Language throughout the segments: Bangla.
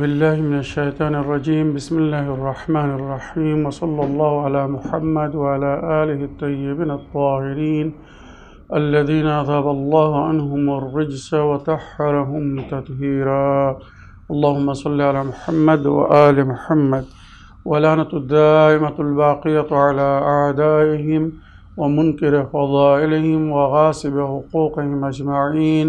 بالله من الشيطان الرجيم. بسم الله الرحمن الرحيم. وصلى الله على محمد وعلى آله الطيبين الطاهرين الذين أذهب الله عنهم الرجس وطهرهم تطهيرا. اللهم صل على محمد وآل محمد. ولعنة الدائمة الباقية على أعدائهم ومنكر فضائلهم وغاصب حقوقهم أجمعين.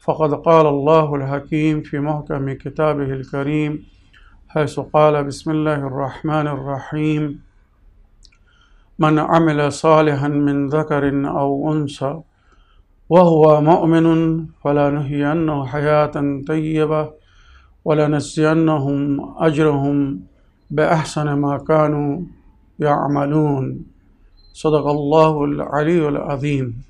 فقد قال الله الحكيم في محكم كتابه الكريم حيث قال بسم الله الرحمن الرحيم. من عمل صالحا من ذكر أو أنثى وهو مؤمن فلنحيينه حياة طيبة ولنجزينهم أجرهم بأحسن ما كانوا يعملون. صدق الله العلي العظيم.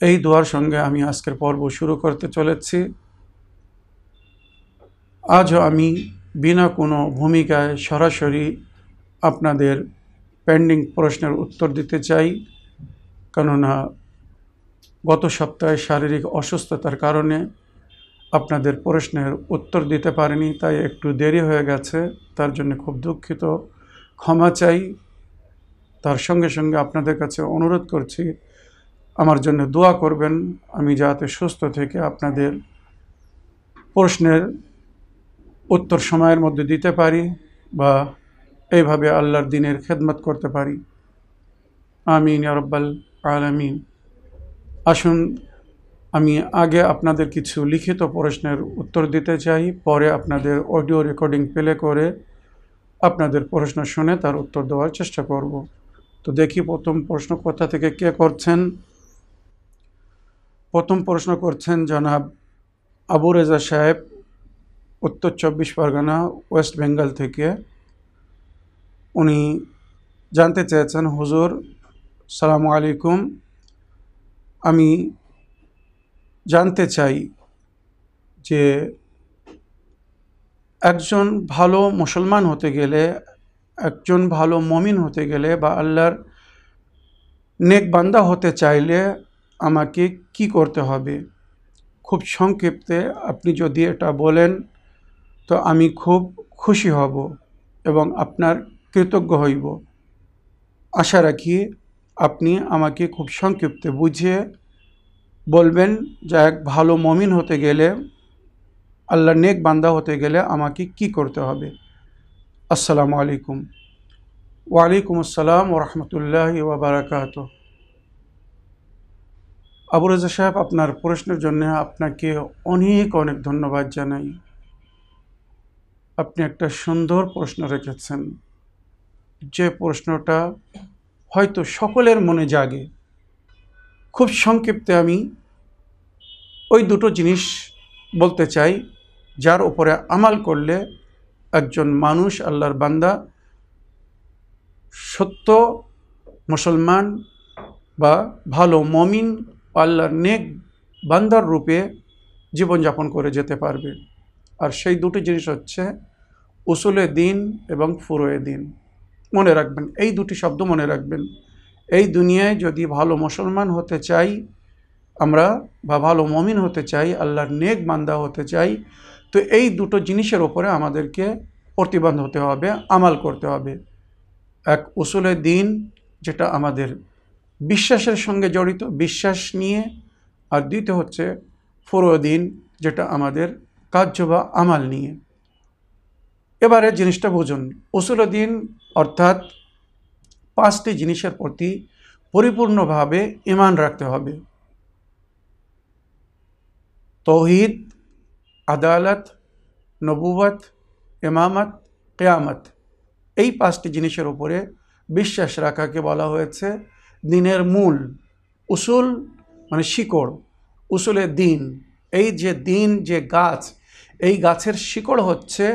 এই দোয়ার সঙ্গে আমি আজকের পর্ব শুরু করতে চলেছি। আজও আমি বিনা কোনো ভূমিকায় সরাসরি আপনাদের পেন্ডিং প্রশ্নের উত্তর দিতে চাই, কেননা গত সপ্তাহে শারীরিক অসুস্থতার কারণে আপনাদের প্রশ্নের উত্তর দিতে পারিনি, তাই একটু দেরি হয়ে গেছে, তার জন্য খুব দুঃখিত। ক্ষমা চাই। তার সঙ্গে সঙ্গে আপনাদের কাছে অনুরোধ করছি আমার জন্য দোয়া করবেন, আমি যাতে সুস্থ থেকে আপনাদের প্রশ্নের উত্তর সময়ের মধ্যে দিতে পারি বা এইভাবে আল্লাহর দিনের খেদমত করতে পারি। আমিন রব্বাল আলমিন। আসুন, আমি আগে আপনাদের কিছু লিখিত প্রশ্নের উত্তর দিতে চাই, পরে আপনাদের অডিও রেকর্ডিং প্লে করে আপনাদের প্রশ্ন শুনে তার উত্তর দেওয়ার চেষ্টা করব। তো দেখি প্রথম প্রশ্ন কোথা থেকে কে করছেন? প্রথম প্রশ্ন করছেন জনাব আবু রেজা সাহেব, উত্তর চব্বিশ পরগনা, ওয়েস্ট বেঙ্গল থেকে। উনি জানতে চেয়েছেন, হুজুর, সালামু আলাইকুম। আমি জানতে চাই যে একজন ভালো মুসলমান হতে গেলে, একজন ভালো মমিন হতে গেলে বা আল্লাহর নেক বান্দা হতে চাইলে আমাকে কি করতে হবে? খুব সংক্ষিপ্তে আপনি যদি এটা বলেন, তো আমি খুব খুশি হব এবং আপনার কৃতজ্ঞ হইব। আশা রাখি আপনি আমাকে খুব সংক্ষিপ্তে বুঝিয়ে বলবেন, যে এক ভালো মমিন হতে গেলে আল্লাহ নেক বান্দা হতে গেলে আমাকে কি করতে হবে? আসসালামু আলাইকুম। ওয়ালাইকুম আসসালাম ওরহমতুল্লাহ ওবরাকাত আবু রাজা সাহেব, আপনার প্রশ্নের জন্য আপনাকে অনেক অনেক ধন্যবাদ জানাই। আপনি একটা সুন্দর প্রশ্ন রেখেছেন। যে প্রশ্নটা হয়তো সকলের মনে জাগে। খুব সংক্ষিপ্তে আমি ওই দুটো জিনিস বলতে চাই, যার উপরে আমাল করলে একজন মানুষ আল্লাহর বান্দা, সত্য, মুসলমান বা ভালো মমিন আল্লাহর নেক বান্দার রূপে জীবনযাপন করে যেতে পারবে। আর সেই দুটি জিনিস হচ্ছে উসুলে দিন এবং ফুরোয়ে দিন। মনে রাখবেন, এই দুটি শব্দ মনে রাখবেন। এই দুনিয়ায় যদি ভালো মুসলমান হতে চাই আমরা বা ভালো মমিন হতে চাই, আল্লাহর নেক বান্দা হতে চাই, তো এই দুটো জিনিসের ওপরে আমাদেরকে প্রতিবন্ধ হতে হবে, আমাল করতে হবে। এক, উসুলে দিন যেটা আমাদের বিশ্বাসের সঙ্গে জড়িত, বিশ্বাস নিয়ে। আর দ্বিতীয় হচ্ছে ফরোদিন যেটা আমাদের কার্য বা আমাল নিয়ে। এবারে জিনিসটা বুঝুন, উসুলুদ্দিন অর্থাৎ পাঁচটি জিনিসের প্রতি পরিপূর্ণভাবে ইমান রাখতে হবে। তৌহিদ, আদালত নবুবত ইমামত, কেয়ামত। এই পাঁচটি জিনিসের উপরে বিশ্বাস রাখাকে বলা হয়েছে। দিনের মূল উসুল মানে শিকড় উসুলের দিন। এই যে দিন, যে গাছ, এই গাছের শিকড় হচ্ছে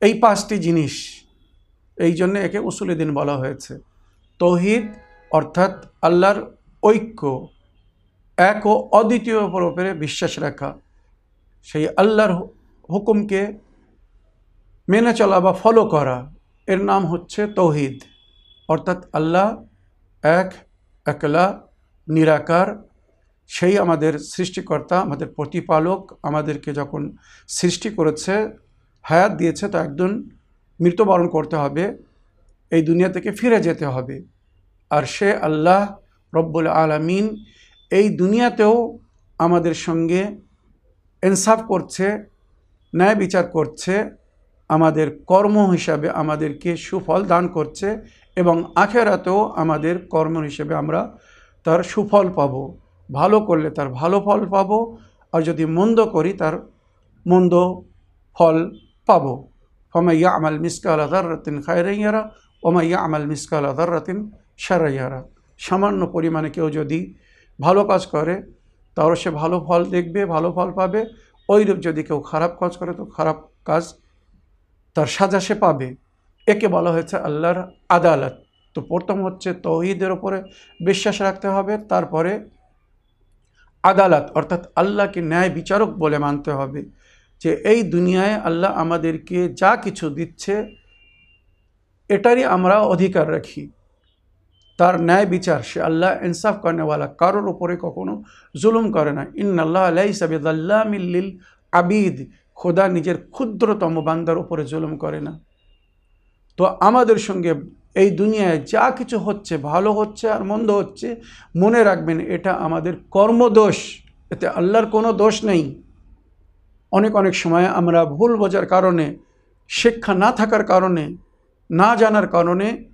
এই পাঁচটি জিনিস। এই জন্য একে উসুলের দিন বলা হয়েছে। তৌহিদ অর্থাৎ আল্লাহর ঐক্য, এক ও অদ্বিতীয় উপরে বিশ্বাস রাখা। সেই আল্লাহর হুকুমকে মেনে চলা বা ফলো করা। এর নাম হচ্ছে তৌহিদ। অর্থাৎ আল্লাহ এক, একলা, নিরাকার। সেই আমাদের সৃষ্টিকর্তা, আমাদের প্রতিপালক, আমাদেরকে যখন সৃষ্টি করেছে, হায়াত দিয়েছে, তো একজন মৃত্যুবরণ করতে হবে। এই দুনিয়া থেকে ফিরে যেতে হবে। আর সে আল্লাহ রব্বুল আলমিন এই দুনিয়াতেও আমাদের সঙ্গে ইনসাফ করছে, ন্যায় বিচার করছে, আমাদের কর্ম হিসাবে আমাদেরকে সুফল দান করছে এবং আখেরাতেও আমাদের কর্ম হিসেবে আমরা তার সুফল পাব। ভালো করলে তার ভালো ফল পাব আর যদি মন্দ করি তার মন্দ ফল পাবো। ফমাইয়া আমাল মিসকাল আদারতিন খায়রাইয়ারা ওমাইয়া আমাল মিসকাল আদারতিন সারাইয়ারা সামান্য পরিমাণে কেউ যদি ভালো কাজ করে তাহলে সে ভালো ফল দেখবে, ভালো ফল পাবে। ওইরূপ যদি কেউ খারাপ কাজ করে, তো খারাপ কাজ তার সাজা সে পাবে। একে বলা হয়েছে আল্লাহর আদালত। তো প্রথম হচ্ছে তৌহিদের ওপরে বিশ্বাস রাখতে হবে, তারপরে আদালত, অর্থাৎ আল্লাহকে ন্যায় বিচারক বলে মানতে হবে যে এই দুনিয়ায় আল্লাহ আমাদেরকে যা কিছু দিচ্ছে, এটারই আমরা অধিকার রাখি। তার ন্যায় বিচার, সে আল্লাহ ইনসাফ করেনেওয়ালা, কারোর উপরে কখনো জুলুম করে না। ইন আল্লাহ আলাই সাবিদ আল্লাহ মিল্লিল আবিদ, খোদা নিজের ক্ষুদ্রতম বান্দার উপরে জুলুম করে না। তো আমাদের সঙ্গে এই দুনিয়ায় যা কিছু হচ্ছে, ভালো হচ্ছে আর মন্দ হচ্ছে, মনে রাখবেন এটা আমাদের কর্মদোষ। এতে আল্লাহর কোনো দোষ নেই। অনেক অনেক সময় আমরা ভুল বোঝার কারণে, শিক্ষা না থাকার কারণে, না জানার কারণে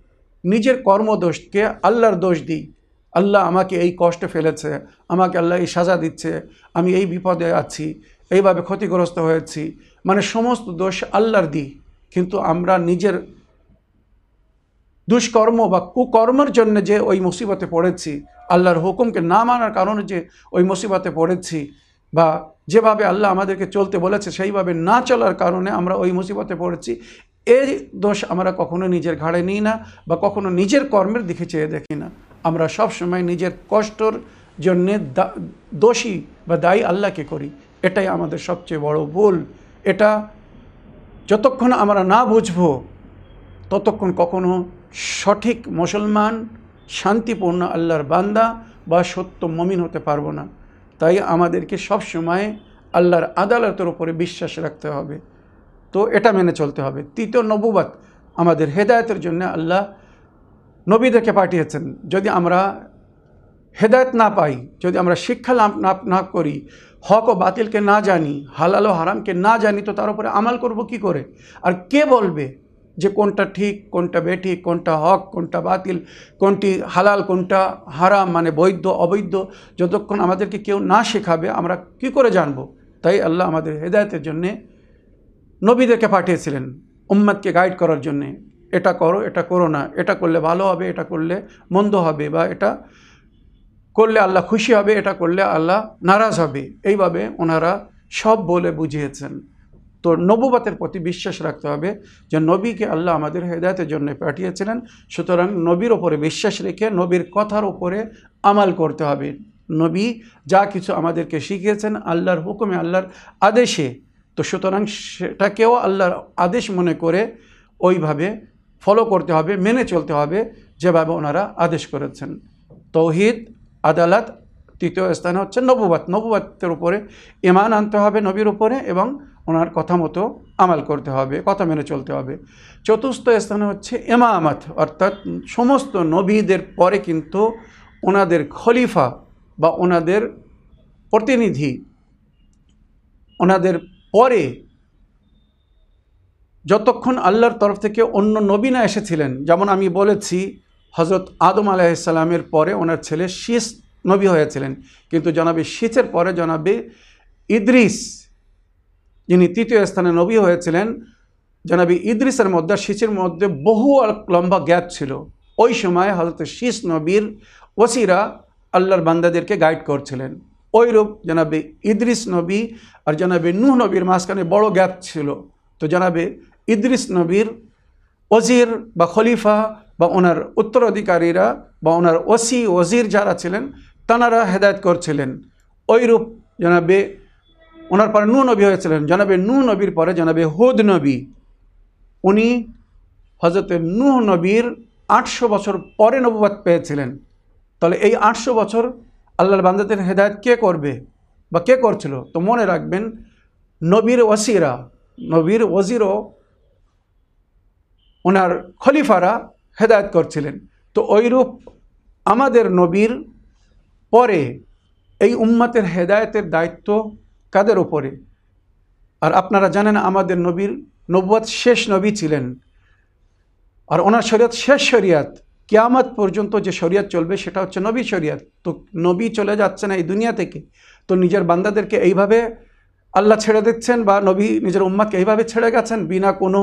নিজের কর্মদোষকে আল্লাহর দোষ দিই। আল্লাহ আমাকে এই কষ্টে ফেলেছে, আমাকে আল্লাহ এই সাজা দিচ্ছে, আমি এই বিপদে আছি, এইভাবে ক্ষতিগ্রস্ত হয়েছি। মানে সমস্ত দোষ আল্লাহর দিই। কিন্তু আমরা নিজের দুষ্কর্ম বা কুকর্মের জন্য যে ওই মুসিবতে পড়েছি, আল্লাহর হুকুমকে না মানার কারণে যে ওই মুসিবতে পড়েছি বা যেভাবে আল্লাহ আমাদেরকে চলতে বলেছে, সেইভাবে না চলার কারণে আমরা ওই মুসিবতে পড়েছি, এই দোষ আমরা কখনো নিজের ঘাড়ে নিই না বা কখনো নিজের কর্মের দিকে চেয়ে দেখি না। আমরা সব সময় নিজের কষ্টর জন্যে দোষী বা দায়ী আল্লাহকে করি। এটাই আমাদের সবচেয়ে বড় ভুল। এটা যতক্ষণ আমরা না বুঝব, ততক্ষণ কখনো সঠিক মুসলমান, শান্তিপূর্ণ আল্লাহর বান্দা বা সত্য মমিন হতে পারব না। তাই আমাদেরকে সব সময় আল্লাহর আদালতের উপরে বিশ্বাস রাখতে হবে। তো এটা মেনে চলতে হবে। তৃতীয় নবুবাত আমাদের হেদায়তের জন্য আল্লাহ নবীদেরকে পাঠিয়েছেন। যদি আমরা হেদায়ত না পাই, যদি আমরা শিক্ষা লাভ না না করি, হক ও বাতিলকে না জানি, হালাল ও হারামকে না জানি, তো তার উপরে আমাল করব কি করে? আর কে বলবে? যে কোনটা ঠিক, কোনটা বেঠিক, কোনটা হক, কোনটা বাতিল, কোনটি হালাল, কোনটা হারাম মানে বৈধ, অবৈধ, যতক্ষণ আমাদেরকে কেউ না শেখাবে, আমরা কি করে জানব? তাই আল্লাহ আমাদের হেদায়তের জন্যে নবীদেরকে পাঠিয়েছিলেন উম্মাদকে গাইড করার জন্যে। এটা করো এটা করো না, এটা করলে ভালো হবে, এটা করলে মন্দ হবে, বা এটা করলে আল্লাহ খুশি হবে, এটা করলে আল্লাহ নারাজ হবে। এইভাবে ওনারা সব বলে বুঝিয়েছেন। তো নবুবাতের প্রতি বিশ্বাস রাখতে হবে যে নবীকে আল্লাহ আমাদের হেদায়তের জন্য পাঠিয়েছিলেন। সুতরাং নবীর ওপরে বিশ্বাস রেখে নবীর কথার ওপরে আমাল করতে হবে। নবী যা কিছু আমাদেরকে শিখিয়েছেন আল্লাহর হুকুমে, আল্লাহর আদেশে। তো সুতরাং সেটাকেও আল্লাহর আদেশ মনে করে ওইভাবে ফলো করতে হবে, মেনে চলতে হবে যেভাবে ওনারা আদেশ করেছেন। তৌহিদ, আদালত, তৃতীয় স্থানে হচ্ছে নবুবাত নবুবাতের উপরে ইমান আনতে হবে নবীর উপরে এবং ওনার কথা মতো আমাল করতে হবে, কথা মেনে চলতে হবে। চতুর্থ স্থানে হচ্ছে এমামত অর্থাৎ সমস্ত নবীদের পরে কিন্তু ওনাদের খলিফা বা ওনাদের প্রতিনিধি, ওনাদের পরে যতক্ষণ আল্লাহর তরফ থেকে অন্য নবীনা এসেছিলেন, যেমন আমি বলেছি হজরত আদম আলাইসাল্লামের পরে ওনার ছেলে শীষ নবী হয়েছিলেন। কিন্তু জনাবে শীষের পরে জনাবে ইদ্রিস যিনি তৃতীয় স্থানে নবী হয়েছিলেন, জনাবি ইদ্রিসের মধ্যে শীষের মধ্যে বহু লম্বা গ্যাপ ছিল। ওই সময় হজরত শীষ নবীর ওসিরা আল্লাহর বান্দাদেরকে গাইড করছিলেন। ওইরূপ জানাবে ইদ্রিস নবী আর জানাবে নুহ নবীর মাঝখানে বড় গ্যাপ ছিল। তো জানাবে ইদ্রিস নবীর ওজির বা খলিফা বা ওনার উত্তরাধিকারীরা বা ওনার ওসি ওজির যারা ছিলেন, তানারা হেদায়ত করছিলেন। ওইরূপ জানাবে ওনার পরে নূ নবী হয়েছিলেন। জনাবে নু নবীর পরে জানাবে হুদ নবী। উনি হজরত নূহ নবীর আটশো বছর পরে নবুবাদ পেয়েছিলেন। তাহলে এই আটশো বছর আল্লাহর বান্দাদের হেদায়ত কে করবে বা কে করছিল? তো মনে রাখবেন, নবীর ওসিরা নবীর ওজিরও ওনার খলিফারা হেদায়ত করছিলেন। তো ওইরূপ আমাদের নবীর পরে এই উম্মাতের হেদায়তের দায়িত্ব কাদের ওপরে আর আপনারা জানেন আমাদের নবীর নব্বত শেষ নবী ছিলেন। আর ওনার শরিয়ত শেষ শরিয়াত, কেয়ামত পর্যন্ত যে শরিয়াত চলবে সেটা হচ্ছে নবী শরিয়াত। তো নবী চলে যাচ্ছে না এই দুনিয়া থেকে। তো নিজের বান্দাদেরকে এইভাবে আল্লাহ ছেড়ে দিচ্ছেন বা নবী নিজের উম্মাকে এইভাবে ছেড়ে গেছেন বিনা কোনো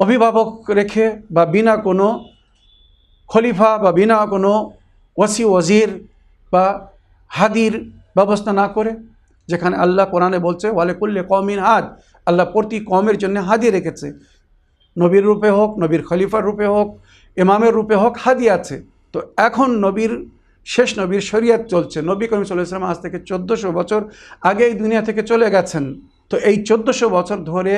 অভিভাবক রেখে বা বিনা কোনো খলিফা বা বিনা কোনো ওসি ওজির বা হাদির ব্যবস্থা না করে যেখানে আল্লাহ কোরআনে বলছে ওয়ালে কুল্লে কমিন হাদ। আল্লাহ প্রতি কমের জন্য হাদি রেখেছে। নবীর রূপে হোক, নবীর খলিফার রূপে হোক, ইমামের রূপে হোক, হাদি আছে। তো এখন নবীর, শেষ নবীর শরিয়াত চলছে। নবী করিম সাল্লাম আজ থেকে চোদ্দোশো বছর আগে এই দুনিয়া থেকে চলে গেছেন। তো এই চোদ্দোশো বছর ধরে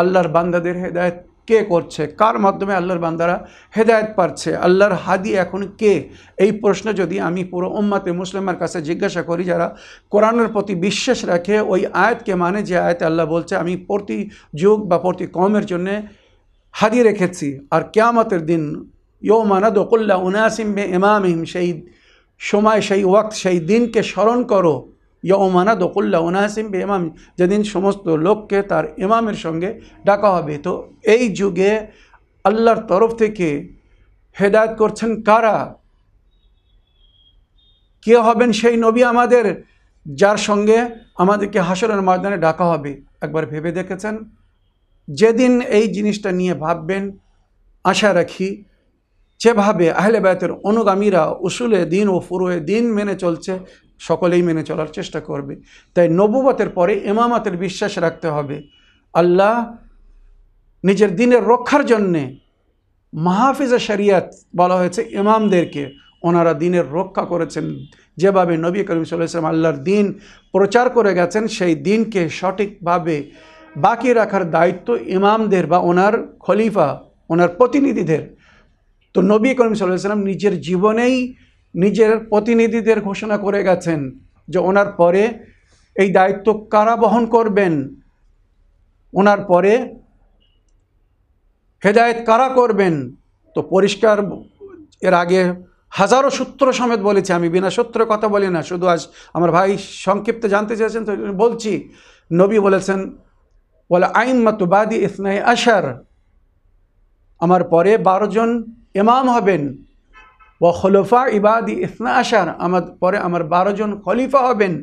আল্লাহর বান্দাদের হেদায়ত কে করছে? কার মাধ্যমে আল্লাহর বান্দারা হেদায়ত পাচ্ছে? আল্লাহর হাদি এখন কে? এই প্রশ্ন যদি আমি পুরো উম্মাতে মুসলিমের কাছে জিজ্ঞাসা করি, যারা কোরআনের প্রতি বিশ্বাস রাখে, ওই আয়াতকে মানে যে আয়াতে আল্লাহ বলছে, আমি প্রতি যুগ বা প্রতি কমের জন্যে হাদি রেখেছি। আর কেয়ামতের দিন ইয়ো মানাদ ওকুল্লা উনাসিম বে ইমামিম সেই সময়, সেই ওয়াক্ত, সেই দিনকে স্মরণ করো। ইয়মানা দকুল্লা উনাসিম বে ইমাম যেদিন সমস্ত লোককে তার ইমামের সঙ্গে ডাকা হবে। তো এই যুগে আল্লাহর তরফ থেকে হেদায়ত করছেন কারা? কে হবেন সেই নবী আমাদের, যার সঙ্গে আমাদেরকে হাসরের ময়দানে ডাকা হবে? একবার ভেবে দেখেছেন? যেদিন এই জিনিসটা নিয়ে ভাববেন, আশা রাখি যেভাবে আহলে বায়তের অনুগামীরা উসুলে দিন ও ফুরুয়ে দিন মেনে চলছে সকলেই মেনে চলার চেষ্টা করবে। তাই নবুবতের পরে এমামাতের বিশ্বাস রাখতে হবে। আল্লাহ নিজের দিনের রক্ষার জন্যে মাহফিজা শরিয়াত বলা হয়েছে ইমামদেরকে। ওনারা দিনের রক্ষা করেছেন। যেভাবে নবী করিম সাল্লাম আল্লাহর দিন প্রচার করে গেছেন, সেই দিনকে সঠিকভাবে বাকি রাখার দায়িত্ব ইমামদের বা ওনার খলিফা, ওনার প্রতিনিধিদের। তো নবী করিম সাল্লাম নিজের জীবনেই নিজের প্রতিনিধিদের ঘোষণা করে গেছেন যে ওনার পরে এই দায়িত্ব কারা বহন করবেন? ওনার পরে হেদায়ত কারা করবেন? তো পরিষ্কার, এর আগে হাজারো সূত্র সমেত বলেছি, আমি বিনা সূত্রের কথা বলি না, শুধু আজ আমার ভাই সংক্ষিপ্তে জানতে চেয়েছেন, তো বলছি, নবী বলেছেন বলে আইন মাতুবাদি ইসনাই আশার আমার পরে বারো জন ইমাম হবেন। ও খলিফা ইবাদি ইসনা আশার, আমার পরে আমার বারো জন খলিফা হবেন।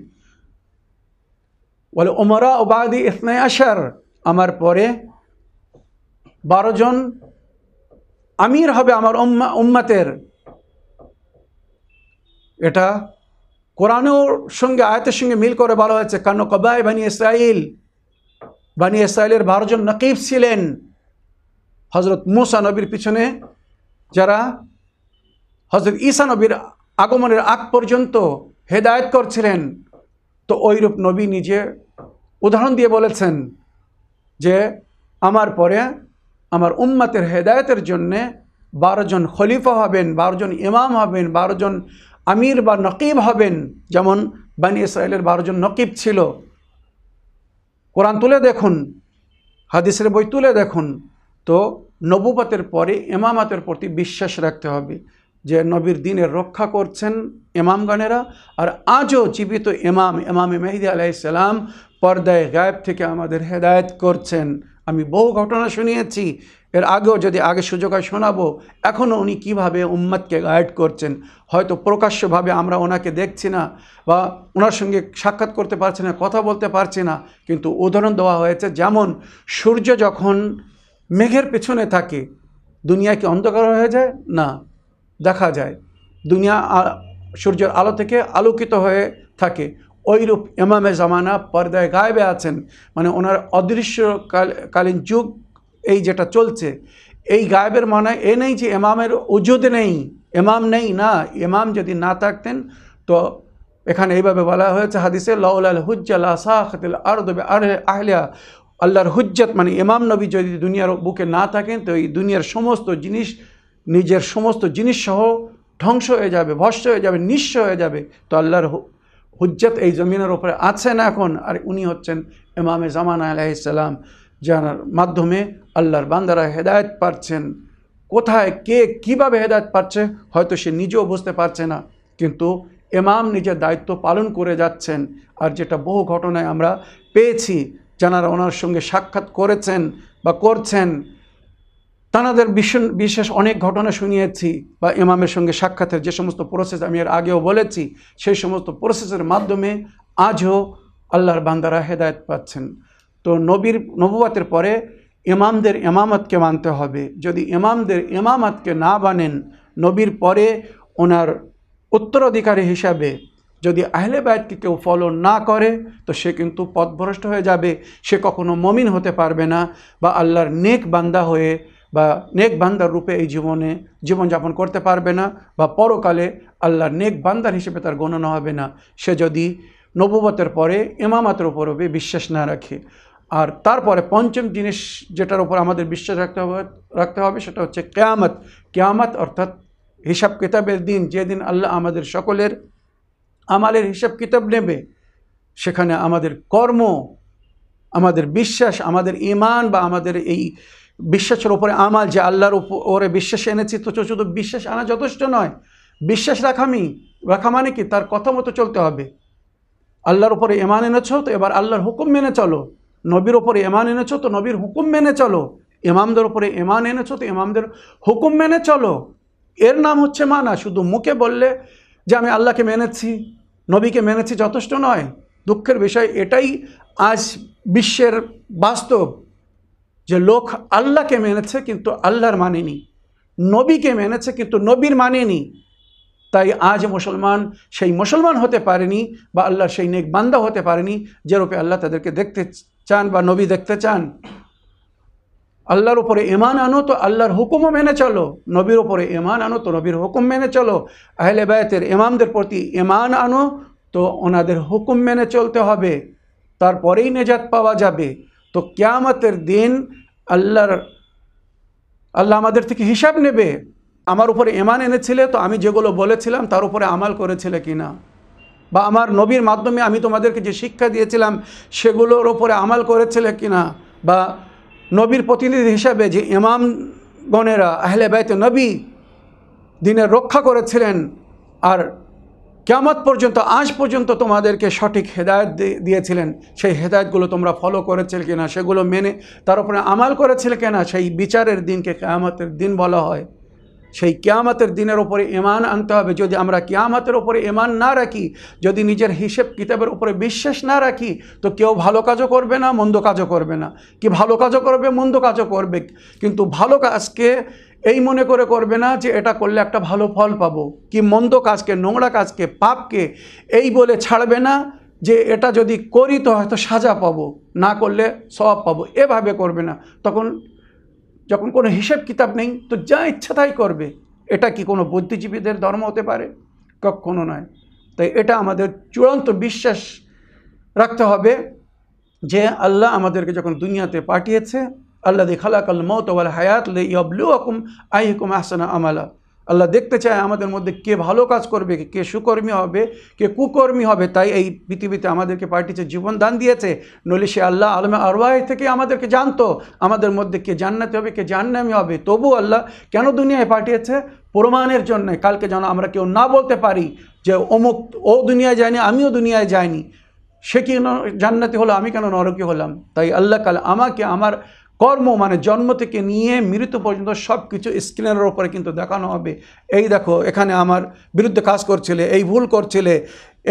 বলে ওমরা ওবাদি ইসনা আশার, আমার পরে বারো জন আমির হবে আমার উম্মা, উম্মাতের। এটা কোরআনের সঙ্গে, আয়তের সঙ্গে মিল করে বলা হয়েছে, কানো কবায় বানি ইসরাইল বানি ইসরায়েলের বারো জন নকিব ছিলেন। হজরত মুসা নবীর পিছনে যারা হজরত ঈসা নবীর আগমনের আগ পর্যন্ত হেদায়ত করছিলেন। তো ওইরূপ নবী নিজে উদাহরণ দিয়ে বলেছেন যে, আমার পরে আমার উম্মাতের হেদায়তের জন্যে বারোজন খলিফা হবেন বারোজন ইমাম হবেন বারোজন আমির বা নকিব হবেন। যেমন বানি ইসরায়েলের বারোজন নকিব ছিল। কোরআন তুলে দেখুন, হাদিসের বই তুলে দেখুন। তো নবুবতের পরে এমামাতের প্রতি বিশ্বাস রাখতে হবে। যে নবীর দিনের রক্ষা করছেন এমামগণেরা আর আজও জীবিত এমাম এমামে মেহিদি আলাইসাল্লাম পর্দায় গায়েব থেকে আমাদের হেদায়েত করছেন। আমি বহু ঘটনা শুনিয়েছি, এর আগেও যদি আগে সুযোগ হয় শোনাবো, এখনও উনি কীভাবে উম্মাদকে গাইড করছেন, হয়তো প্রকাশ্যভাবে আমরা ওনাকে দেখছি না, বা ওনার সঙ্গে সাক্ষাৎ করতে পারছি না, কথা বলতে পারছি না, কিন্তু উদাহরণ দেওয়া হয়েছে যেমন, সূর্য যখন মেঘের পেছনে থাকে, দুনিয়া কি অন্ধকার হয়ে যায়? না। দেখা যায়। দুনিয়া সূর্যের আলো থেকে আলোকিত হয়ে থাকে। ওইরূপ এমামে জামানা পর্দায় গায়েবে আছেন। মানে ওনার অদৃশ্য কালীন যুগ এই যেটা চলছে, এই গায়েবের মানে এ নেই যে এমামের উজুদ নেই এমাম নেই না। এমাম যদি না থাকতেন, তো এখানে এইভাবে বলা হয়েছে হাদিসে, লাউলাল হুজ্জাল আসাখাতিল আরদবে আর আহলিয়া আল্লাহর হুজ্জত মানে ইমাম নবী যদি দুনিয়ার বুকে না থাকেন, তো এই দুনিয়ার সমস্ত জিনিস নিজের সমস্ত জিনিস সহ ধ্বংস হয়ে যাবে ভস্য হয়ে যাবে, নিঃস্ব হয়ে যাবে। তো আল্লাহর হুজ্জত এই জমিনের ওপরে আছেন এখন? আর উনি হচ্ছেন ইমামে জামান আলাইসাল্লাম যার মাধ্যমে আল্লাহর বান্দারা হেদায়েত পাচ্ছেন। কোথায়, কে কীভাবে হেদায়ত পাচ্ছে, হয়তো সে নিজেও বুঝতে পারছে না। কিন্তু এমাম নিজের দায়িত্ব পালন করে যাচ্ছেন। আর যেটা বহু ঘটনায় আমরা পেয়েছি যারা ওনার সঙ্গে সাক্ষাৎ করেছেন বা করছেন তানাদের বিশেষ অনেক ঘটনা শুনিয়েছি বা ইমামের সঙ্গে সাক্ষাতের যে সমস্ত প্রসেস আমি এর আগেও বলেছি, সেই সমস্ত প্রসেসের মাধ্যমে আজও আল্লাহর বান্দারা হেদায়ত পাচ্ছেন। তো নবীর নবুয়াতের পরে ইমামদের এমামতকে মানতে হবে। যদি ইমামদের এমামতকে না মানেন নবীর পরে ওনার উত্তরাধিকারী হিসাবে যদি আহলে বায়তকে কেউ ফলো না করে, তো সে কিন্তু পথভ্রষ্ট হয়ে যাবে। সে কখনো মমিন হতে পারবে না বা আল্লাহর নেক বান্দা হয়ে বা নেক বান্দার রূপে এই জীবনে জীবনযাপন করতে পারবে না বা পরকালে আল্লাহর নেক বান্দার হিসেবে তার গণনা হবে না। সে যদি নবুবতের পরে ইমামাতের উপরও বিশ্বাস না রাখে। আর তারপরে পঞ্চম জিনিস যেটার উপর আমাদের বিশ্বাস রাখতে হবে রাখতে হবে, সেটা হচ্ছে কেয়ামত। কেয়ামত অর্থাৎ হিসাব কিতাবের দিন। যেদিন আল্লাহ আমাদের সকলের আমালের হিসাব কিতাব নেবে, সেখানে আমাদের কর্ম, আমাদের বিশ্বাস, আমাদের ইমান বা আমাদের এই বিশ্বাসের ওপরে আমাল যে আল্লাহর উপরে বিশ্বাস এনেছি, তো শুধু বিশ্বাস আনা যথেষ্ট নয়। বিশ্বাস রাখামি রাখা মানে কি? তার কথা মতো চলতে হবে। আল্লাহর ওপরে এমান এনেছো, তো এবার আল্লাহর হুকুম মেনে চলো। নবীর ওপরে এমান এনেছো, তো নবীর হুকুম মেনে চলো। ইমামদের ওপরে এমান এনেছো, তো ইমামদের হুকুম মেনে চলো। এর নাম হচ্ছে মানা। শুধু মুখে বললে যে আমি আল্লাহকে মেনেছি, নবীকে মেনেছি যথেষ্ট নয়। দুঃখের বিষয় এটাই আজ বিশ্বের বাস্তব। যে লোক আল্লাহকে মেনেছে কিন্তু আল্লাহর মানেনি, নবীকে মেনেছে কিন্তু নবীর মানেনি। তাই আজ মুসলমান সেই মুসলমান হতে পারেনি বা আল্লাহর সেই নেক বান্দা হতে পারেনি যে রূপে আল্লাহ তাদেরকে দেখতে চান বা নবী দেখতে চান। আল্লাহর উপরে ইমান আনো তো আল্লাহর হুকুমও মেনে চলো, নবীর উপরে ইমান আনো তো নবীর হুকুম মেনে চলো। আহলে বায়তের ইমামদের প্রতি ইমান আনো তো ওনাদের হুকুম মেনে চলতে হবে, তারপরেই নেজাত পাওয়া যাবে। তো কেয়ামতের দিন আল্লাহর, আল্লাহ আমাদের থেকে হিসাব নেবে, আমার উপরে এমান এনেছিলে তো আমি যেগুলো বলেছিলাম তার উপরে আমাল করেছিলে কি না বা আমার নবীর মাধ্যমে আমি তোমাদেরকে যে শিক্ষা দিয়েছিলাম সেগুলোর ওপরে আমাল করেছিলে কি না বা নবীর প্রতিনিধি হিসাবে যে ইমামগণেরা আহলে বাইতে নবী দিনের রক্ষা করেছিলেন, আর কেমত পর্যন্ত, আজ পর্যন্ত তোমাদেরকে সঠিক হেদায়ত দিয়েছিলেন। সেই হেদায়তগুলো তোমরা ফলো করেছিলে কিনা সেগুলো মেনে, তার উপরে আমাল করেছিলে কিনা সেই বিচারের দিনকে কেয়ামতের দিন বলা হয়। সেই কেয়ামতের দিনের ওপরে ইমান আনতে হবে। যদি আমরা কেয়ামতের ওপরে ইমান না রাখি, যদি নিজের হিসেব কিতাবের উপরে বিশ্বাস না রাখি, তো কেউ ভালো কাজও করবে না, মন্দ কাজও করবে না। কি ভালো কাজও করবে, মন্দ কাজও করবে। কিন্তু ভালো কাজকে এই মনে করে করবে না যে এটা করলে একটা ভালো ফল পাবো। কি মন্দ কাজকে, নোংরা কাজকে, পাপকে এই বলে ছাড়বে না যে এটা যদি করি তো হয়তো সাজা পাবো, না করলে সব পাবো। এভাবে করবে না। তখন যখন কোনো হিসেব কিতাব নেই, তো যা ইচ্ছা তাই করবে। এটা কি কোনো বুদ্ধিজীবীদের ধর্ম হতে পারে? কখনো নয়। তাই এটা আমাদের চূড়ান্ত বিশ্বাস রাখতে হবে যে আল্লাহ আমাদেরকে যখন দুনিয়াতে পাঠিয়েছে আল্লাহ খালাকাল মত ওয়াল হায়াত লে ইয়বলু আকুম আহিকুম আহসানা আমালা। আল্লাহ দেখতে চায় আমাদের মধ্যে কে ভালো কাজ করবে, কে সুকর্মী হবে, কে কুকর্মী হবে, তাই এই পৃথিবীতে আমাদেরকে পার্টিতে জীবন দান দিয়েছে। নইলে সে আল্লাহ আলমে আরওয়াহ থেকে আমাদেরকে জানতো আমাদের মধ্যে কে জান্নাতি হবে, কে জান্নামি হবে। তবু আল্লাহ কেন দুনিয়ায় পাঠিয়েছে? প্রমাণের জন্য। কালকে যেন আমরা কেউ না বলতে পারি যে অমুক ও দুনিয়ায় যায়নি, আমিও দুনিয়ায় যাইনি। সে কি ন- জান্নাতি হলো, আমি কেন নরকি হলাম? তাই আল্লাহ কাল আমাকে, আমার কর্ম মানে জন্ম থেকে নিয়ে মৃত্যু পর্যন্ত সব কিছু স্ক্রিনের ওপরে কিন্তু দেখানো হবে। এই দেখো, এখানে আমার বিরুদ্ধে কাজ করছিলে, এই ভুল করছিলে,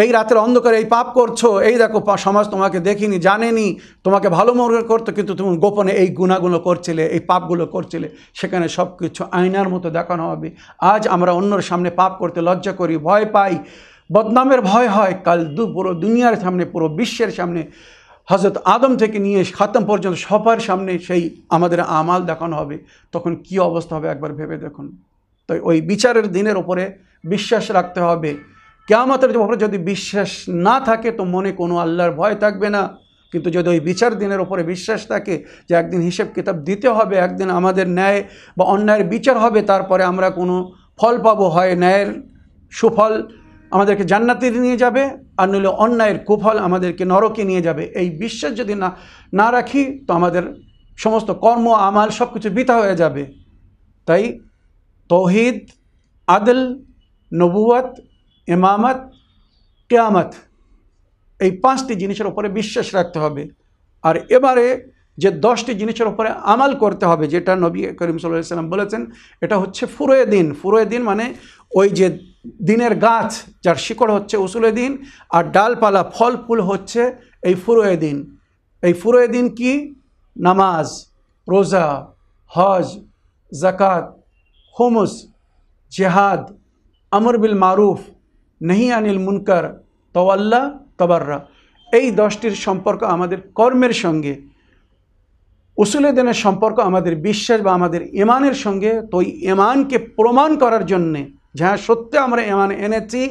এই রাতের অন্ধকারে এই পাপ করছ, এই দেখো সমাজ তোমাকে দেখিনি, জানেনি, তোমাকে ভালো মনে করতো, কিন্তু তুমি গোপনে এই গুণাগুলো করছিলে, এই পাপগুলো করছিলে, সেখানে সব কিছু আয়নার মতো দেখানো হবে। আজ আমরা অন্যর সামনে পাপ করতে লজ্জা করি, ভয় পাই, বদনামের ভয় হয়, কাল দু পুরো দুনিয়ার সামনে, পুরো বিশ্বের সামনে হজরত আদম থেকে নিয়ে খাতম পর্যন্ত সবার সামনে সেই আমাদের আমাল দেখানো হবে, তখন কি অবস্থা হবে একবার ভেবে দেখুন। তো ওই বিচারের দিনের ওপরে বিশ্বাস রাখতে হবে। কেয়ামতের ওপরে যদি বিশ্বাস না থাকে, তো মনে কোনো আল্লাহর ভয় থাকবে না। কিন্তু যদি ওই বিচার দিনের ওপরে বিশ্বাস থাকে যে একদিন হিসেব কিতাব দিতে হবে, একদিন আমাদের ন্যায় বা অন্যায়ের বিচার হবে, তারপরে আমরা কোনো ফল পাবো, হয় ন্যায়ের সুফল আমাদেরকে জান্নাতে নিয়ে যাবে, আর নইলে অন্যায়ের কুফল আমাদেরকে নরকে নিয়ে যাবে। এই বিশ্বাস যদি না না রাখি, তো আমাদের সমস্ত কর্ম, আমাল সব কিছু বৃথা হয়ে যাবে। তাই তৌহিদ, আদল নবুয়াত ইমামত, কেয়ামত, এই পাঁচটি জিনিসের উপরে বিশ্বাস রাখতে হবে। আর এবারে যে দশটি জিনিসের উপরে আমাল করতে হবে, যেটা নবী করিম সাল্লাম বলেছেন, এটা হচ্ছে ফুরোয় দিন ফুরোয় দিন মানে ওই যে দিনের গাছ যার শিকড় হচ্ছে উসুলে দিন আর ডালপালা ফল ফুল হচ্ছে এই ফুরোয় দিন। এই ফুরোয় দিন কি? নামাজ, রোজা, হজ জাকাত হোমস, জেহাদ, আমর বিল মারুফ, নেহি আনিল মুনকার, তওয়াল্লা, তবাররা। এই দশটির সম্পর্ক আমাদের কর্মের সঙ্গে, উসুলে দিনের সম্পর্ক আমাদের বিশ্বাস বা আমাদের ইমানের সঙ্গে। তো ইমানকে প্রমাণ করার জন্যে যাহা সত্যি আমরা ইমান এনেছি,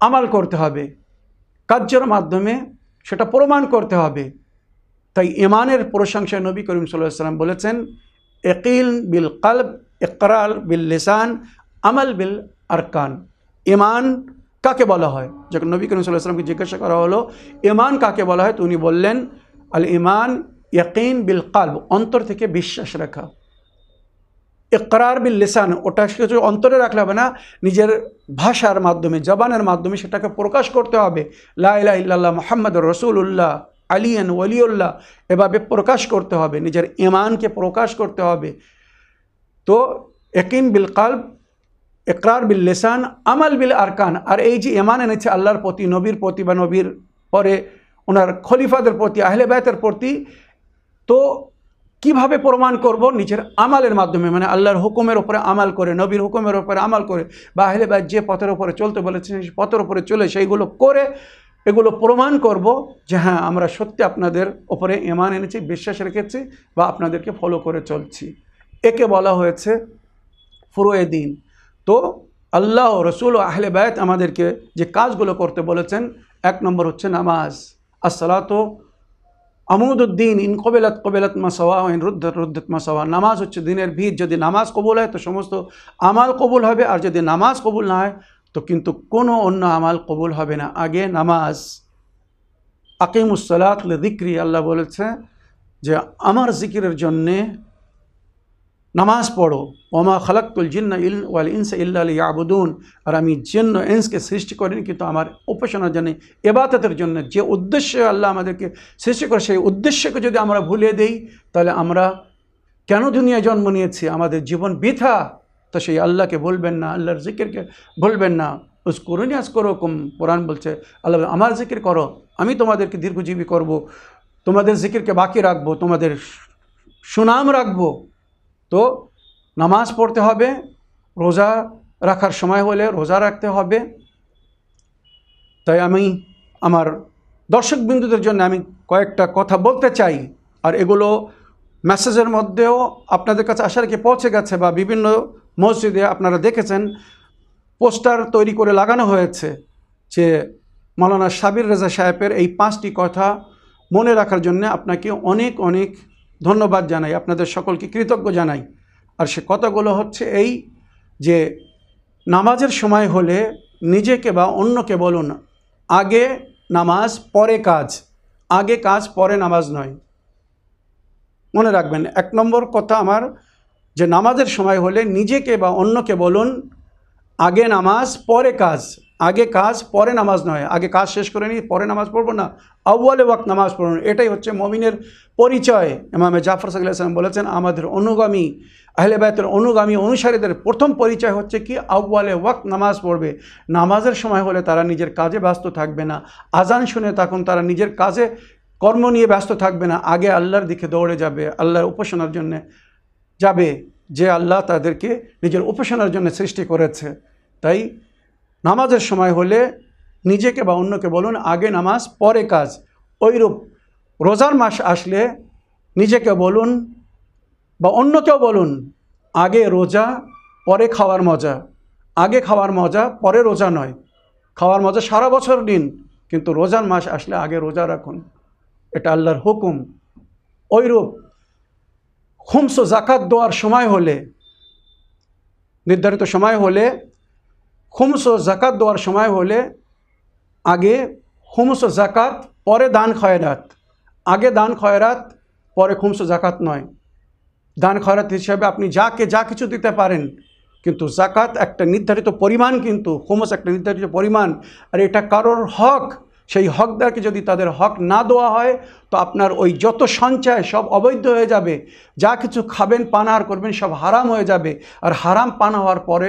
আমাল করতে হবে। কার্যের মাধ্যমে সেটা প্রমাণ করতে হবে। তাই ইমানের প্রশংসায় নবী করিম সাল্লাম বলেছেন একিল বিল কালব ইকরাল বিল লিসান, আমাল বিল আরকান। ইমান কাকে বলা হয়? যখন নবী করিম সাল্লাহ সাল্লামকে জিজ্ঞাসা করা হলো, ইমান কাকে বলা হয়? তো উনি বললেন আল ইমান ইয়াকিন বিল কালব, অন্তর থেকে বিশ্বাস রাখা। ইকরার বিল লিসান ওটা কিছু অন্তরে রাখলে হবে না, নিজের ভাষার মাধ্যমে, জবানের মাধ্যমে সেটাকে প্রকাশ করতে হবে। লা ইলাহা ইল্লাল্লাহ মোহাম্মদ রসুল্লাহ আলিয়ান, ওলিউল্লাহ, এভাবে প্রকাশ করতে হবে, নিজের ইমানকে প্রকাশ করতে হবে। তো একিন বিল কালব একরার বিল লেসান আমাল বিল আরকান, আর এই যে ইমান এনেছে আল্লাহর প্রতি, নবীর প্রতি বা নবীর পরে ওনার খলিফাদের প্রতি, আহলে বায়তের প্রতি, তো কীভাবে প্রমাণ করব? নিজের আমালের মাধ্যমে মানে আল্লাহর হুকুমের উপরে আমাল করে, নবীর হুকুমের ওপরে আমাল করে, বা আহলে বায়ত যে পথের ওপরে চলতে বলেছেন, সেই পথের ওপরে চলে সেইগুলো করে, এগুলো প্রমাণ করব যে হ্যাঁ আমরা সত্যি আপনাদের ওপরে ইমান এনেছি, বিশ্বাস রেখেছি, বা আপনাদেরকে ফলো করে চলছি। একে বলা হয়েছে ফুরোয়ে দিন তো আল্লাহ রসুল ও আহলে বায়ত আমাদেরকে যে কাজগুলো করতে বলেছেন, এক নম্বর হচ্ছে নামাজ। আসসালাত আমুদুদ্দিন ইন কবেলাত কবেলাত মাসাওয়া ইন রুদ্দত রুদ্দত মাসাওয়া নামাজ হচ্ছে দিনের ভিড় যদি নামাজ কবুল হয় তো সমস্ত আমাল কবুল হবে, আর যদি নামাজ কবুল না হয় তো কিন্তু কোনো অন্য আমাল কবুল হবে না। আগে নামাজ আকিমুসলাত দিক্রি আল্লাহ বলেছে যে আমার জিকিরের জন্যে নামাজ পড়ো। ওমা খালাক্তুল জিন্না ইল ওয়াল ইনসা ইল্লা ইয়াবুদুন আর আমি জিন্ন ইন্সকে সৃষ্টি করিনি, কিন্তু আমার উপাসনার জন্য, এবাদতের জন্য যে উদ্দেশ্যে আল্লাহ আমাদেরকে সৃষ্টি করে, সেই উদ্দেশ্যকে যদি আমরা ভুলে দেই, তাহলে আমরা কেন দুনিয়ায় জন্ম নিয়েছি? আমাদের জীবন বৃথা। তো সেই আল্লাহকে বলবেন না, আল্লাহর জিকিরকে বলবেন না। উস করুনি করো কম কোরআন বলছে, আল্লাহ আমার জিকির করো, আমি তোমাদেরকে দীর্ঘজীবী করব। তোমাদের জিকিরকে বাকি রাখব, তোমাদের সুনাম রাখব। তো নামাজ পড়তে হবে, রোজা রাখার সময় হলে রোজা রাখতে হবে। তাই আমি আমার দর্শক বিন্দুদের জন্য আমি কয়েকটা কথা বলতে চাই, আর এগুলো মেসেজের মধ্যেও আপনাদের কাছে আসার কি পৌঁছে গেছে বা বিভিন্ন মসজিদে আপনারা দেখেছেন, পোস্টার তৈরি করে লাগানো হয়েছে যে মৌলানা সাবির রেজা সাহেবের এই পাঁচটি কথা মনে রাখার জন্য আপনাকে অনেক অনেক ধন্যবাদ জানাই, আপনাদের সকলকে কৃতজ্ঞ জানাই। আর সে কথাগুলো হচ্ছে এই যে নামাজের সময় হলে নিজেকে বা অন্যকে বলুন, আগে নামাজ, পরে কাজ। আগে কাজ, পরে নামাজ নয়। মনে রাখবেন, এক নম্বর কথা আমার যে নামাজের সময় হলে নিজেকে বা অন্যকে বলুন, আগে নামাজ, পরে কাজ। আগে কাজ, পরে নামাজ নয়। আগে কাজ শেষ করে নিই, পরে নামাজ পড়ব না। আউ্বালে ওয়াক্ত নামাজ পড়ুন এটাই হচ্ছে মমিনের পরিচয়। ইমামে জাফর সাল্লাম বলেছেন, আমাদের অনুগামী, আহলে বায়তের অনুগামী অনুসারীদের প্রথম পরিচয় হচ্ছে কি? আউ্বালে ওয়াক্ত নামাজ পড়বে। নামাজের সময় হলে তারা নিজের কাজে ব্যস্ত থাকবে না। আজান শুনে তখন তারা নিজের কাজে কর্ম নিয়ে ব্যস্ত থাকবে না। আগে আল্লাহর দিকে দৌড়ে যাবে, আল্লাহর উপাসনার জন্যে যাবে। যে আল্লাহ তাদেরকে নিজের উপাসনার জন্য সৃষ্টি করেছে। তাই নামাজের সময় হলে নিজেকে বা অন্যকে বলুন, আগে নামাজ, পরে কাজ। ওইরূপ রোজার মাস আসলে নিজেকে বলুন বা অন্যকেও বলুন, আগে রোজা, পরে খাওয়ার মজা। আগে খাওয়ার মজা, পরে রোজা নয়। খাওয়ার মজা সারা বছর দিন, কিন্তু রোজার মাস আসলে আগে রোজা রাখুন। এটা আল্লাহর হুকুম। ওইরূপ খুমস জাকাত দেওয়ার সময় হলে, নির্ধারিত সময় হলে খুমস জাকাত দেওয়ার সময় হলে আগে খুমস জাকাত পরে দান খয়রাত আগে দান খয়রাত পরে খুমস জাকাত নয় দান খয়রাত হিসাবে আপনি যাকে যা কিছু দিতে পারেন কিন্তু জাকাত একটা নির্ধারিত পরিমাণ কিন্তু খুমস একটা নির্ধারিত পরিমাণ আর এটা কারোর হক সেই হকদারকে যদি তাদের হক না দেওয়া হয় তো আপনার ওই যত সঞ্চয় সব অবৈধ হয়ে যাবে যা কিছু খাবেন পানাহার করবেন সব হারাম হয়ে যাবে আর হারাম পানা হওয়ার পরে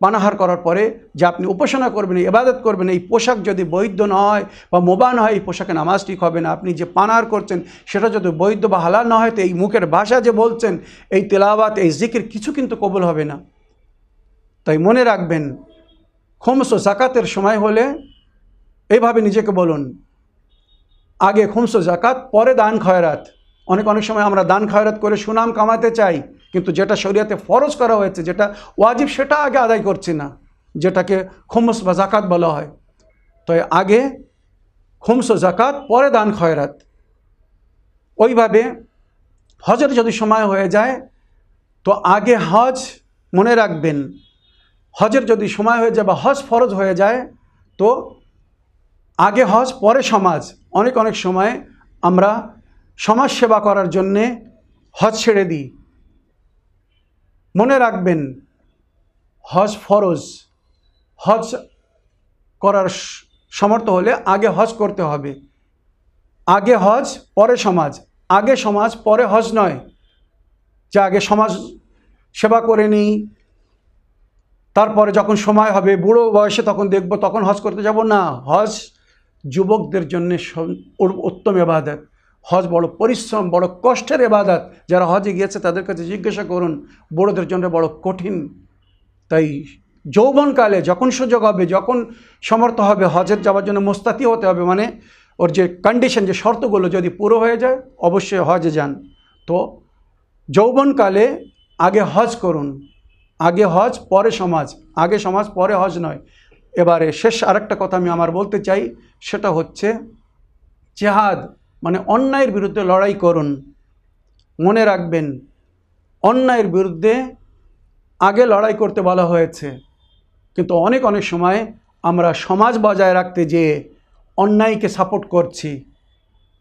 পানাহার করার পরে যে আপনি উপাসনা করবেন, ইবাদত করবেন, এই পোশাক যদি বৈধ না হয় বা মোবা হয় এই পোশাকে নামাজ ঠিক হবে না। আপনি যে পানাহার করছেন, সেটা যদি বৈধ বা হালাল না হয়, তো এই মুখের ভাষা যে বলছেন, এই তেলাওয়াত, এই জিকির কিছু কিন্তু কবুল হবে না। তাই মনে রাখবেন, খমস জাকাতের সময় হলে এইভাবে নিজেকে বলুন, আগে খুমস জাকাত, পরে দান খয়রাত। অনেক অনেক সময় আমরা দান খয়রাত করে সুনাম কামাতে চাই কিন্তু যেটা শরীয়তে ফরজ করা হয়েছে, যেটা ওয়াজিব, সেটা আগে আদায় করছি না। যেটাকে খুমস বা জাকাত বলা হয়। তো আগে খুমস জাকাত, পরে দান খয়রাত। ওইভাবে হজের যদি সময় হয়ে যায়, তো আগে হজ মনে রাখবেন। হজের যদি সময় হয়ে যায় বা হজ ফরজ হয়ে যায়, তো আগে হজ, পরে সমাজ। অনেক অনেক সময় আমরা সমাজ সেবা করার জন্যে হজ ছেড়ে দিই। মনে রাখবেন, হজ ফরজ। হজ করার সমর্থ হলে আগে হজ করতে হবে। আগে হজ, পরে সমাজ। আগে সমাজ, পরে হজ নয়। যে আগে সমাজ সেবা করে নিই, তারপরে যখন সময় হবে, বুড়ো বয়সে তখন দেখব, তখন হজ করতে যাব না। হজ যুবকদের জন্য উত্তম এবাদত। হজ বড় পরিশ্রম, বড় কষ্টের এবাদাত যারা হজে গিয়েছে তাদের কাছে জিজ্ঞাসা করুন, বড়োদের জন্য বড় কঠিন। তাই যৌবনকালে যখন সুযোগ হবে, যখন সমর্থ হবে, হজের যাওয়ার জন্য মোস্তাতি হতে হবে মানে ওর যে কন্ডিশন যে শর্তগুলো যদি পুরো হয়ে যায়, অবশ্যই হজে যান। তো যৌবনকালে আগে হজ করুন। আগে হজ, পরে সমাজ। আগে সমাজ, পরে হজ নয়। এবারে শেষ আরেকটা কথা আমি আমার বলতে চাই, সেটা হচ্ছে জেহাদ। মানে অন্যায়ের বিরুদ্ধে লড়াই করুন। মনে রাখবেন, অন্যায়ের বিরুদ্ধে আগে লড়াই করতে বলা হয়েছে। কিন্তু অনেক অনেক সময় আমরা সমাজ বজায় রাখতে যেয়ে অন্যায়কে সাপোর্ট করছি।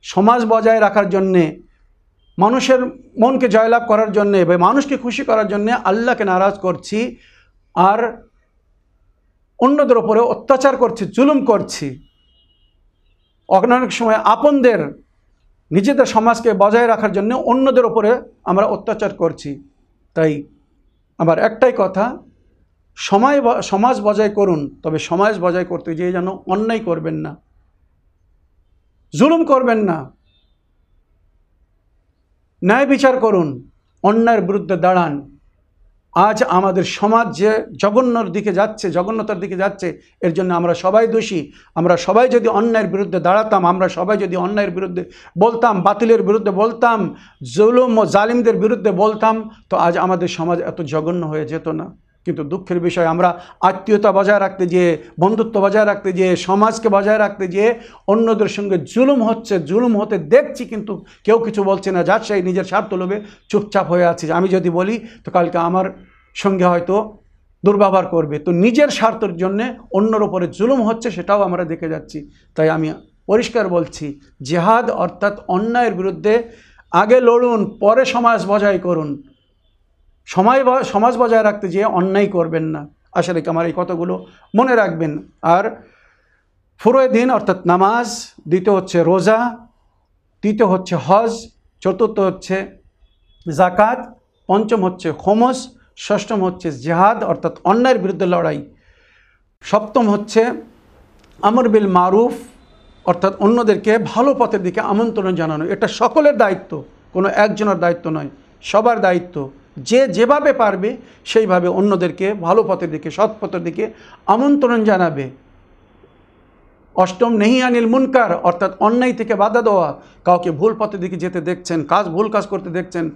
সমাজ বজায় রাখার জন্যে, মানুষের মনকে জয়লাভ করার জন্যে বা মানুষকে খুশি করার জন্যে আল্লাহকে নারাজ করছি আর অন্যদের ওপরে অত্যাচার করছি, জুলুম করছি। অনেক সময় আপনদের নিজেদের সমাজকে বজায় রাখার জন্য অন্যদের ওপরে আমরা অত্যাচার করছি। তাই আমার একটাই কথা, সময় সমাজ বজায় করুন, তবে সমাজ বজায় করতে গিয়ে যেন অন্যায় করবেন না। জুলুম করবেন না। ন্যায় বিচার করুন, অন্যায়ের বিরুদ্ধে দাঁড়ান। আজ আমাদের সমাজ যে জঘন্যর দিকে যাচ্ছে, জঘন্যতার দিকে যাচ্ছে, এর জন্য আমরা সবাই দোষী। আমরা সবাই যদি অন্যায়ের বিরুদ্ধে দাঁড়াতাম, আমরা সবাই যদি অন্যায়ের বিরুদ্ধে বলতাম, বাতিলের বিরুদ্ধে বলতাম, জুলুম ও জালিমদের বিরুদ্ধে বলতাম, তো আজ আমাদের সমাজ এত জঘন্য হয়ে যেত না। কিন্তু দুঃখের বিষয়, আমরা আত্মীয়তা বজায় রাখতে যেয়ে, বন্ধুত্ব বজায় রাখতে যেয়ে, সমাজকে বজায় রাখতে যেয়ে অন্যদের সঙ্গে জুলুম হচ্ছে, জুলুম হতে দেখছি কিন্তু কেউ কিছু বলছে না, যার সেই নিজের স্বার্থ লোভে চুপচাপ হয়ে আছে আমি যদি বলি, তো কালকে আমার সঙ্গে হয়তো দুর্ব্যবহার করবে। তো নিজের স্বার্থের জন্যে অন্যর ওপরে জুলুম হচ্ছে সেটাও আমরা দেখে যাচ্ছি। তাই আমি পরিষ্কার বলছি, জেহাদ অর্থাৎ অন্যায়ের বিরুদ্ধে আগে লড়ুন, পরে সমাজ বজায় করুন। সময় সমাজ বজায় রাখতে যেয়ে অন্যায় করবেন না। আশা রেখে আমার এই কথাগুলো মনে রাখবেন। আর ফুরোয় দিন অর্থাৎ নামাজ, দ্বিতীয় হচ্ছে রোজা, তৃতীয় হচ্ছে হজ, চতুর্থ হচ্ছে জাকাত পঞ্চম হচ্ছে খোমস ষষ্ঠম হচ্ছে জেহাদ অর্থাৎ অন্যায়ের বিরুদ্ধে লড়াই। সপ্তম হচ্ছে আমর বিল মারুফ অর্থাৎ অন্যদেরকে ভালো পথের দিকে আমন্ত্রণ জানানো। এটা সকলের দায়িত্ব, কোনো একজনের দায়িত্ব নয়, সবার দায়িত্ব। যে যেভাবে পারবে, সেইভাবে অন্যদেরকে, ভালো পথের দিকে, সৎ পথের দিকে আমন্ত্রণ জানাবে। অষ্টম নেহি আনিল মুনকার, অর্থাৎ অন্যায় থেকে বাধা দেওয়া, কাউকে ভুল পথের দিকে যেতে দেখছেন, কাজ, ভুল কাজ করতে দেখছেন।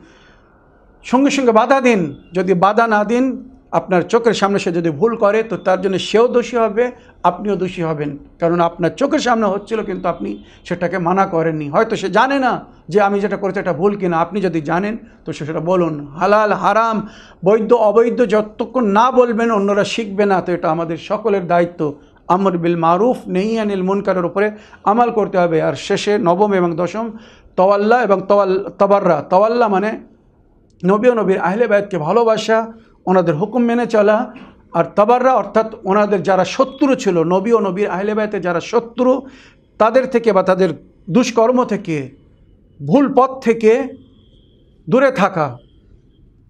সঙ্গে সঙ্গে বাধা দিন, যদি বাধা না দিন আপনার চোখের সামনে সে যদি ভুল করে, তো তার জন্য সেও দোষী হবে, আপনিও দোষী হবেন। কারণ আপনার চোখের সামনে হচ্ছিল, কিন্তু আপনি সেটাকে মানা করেননি। হয়তো সে জানে না যে আমি যেটা করেছি এটা ভুল কিনা। আপনি যদি জানেন, তো সে সেটা বলুন। হালাল, হারাম, বৈধ, অবৈধ যতক্ষণ না বলবেন, অন্যরা শিখবে না। তো এটা আমাদের সকলের দায়িত্ব। আমর বিল মারুফ নেই আনিল মুনকারের উপরে আমাল করতে হবে। আর শেষে নবম এবং দশম, তওয়াল্লা এবং তওয়াল, তবাররা। তওয়াল্লা মানে নবী ও নবীর আহলে বায়তকে ভালোবাসা ওনাদের হুকুম মেনে চলা, আর তাবাররা অর্থাৎ ওনাদের যারা শত্রু ছিল, নবী ও নবীর আহলে বায়তের যারা শত্রু, তাদের থেকে বা তাদের দুষ্কর্ম থেকে, ভুল পথ থেকে দূরে থাকা।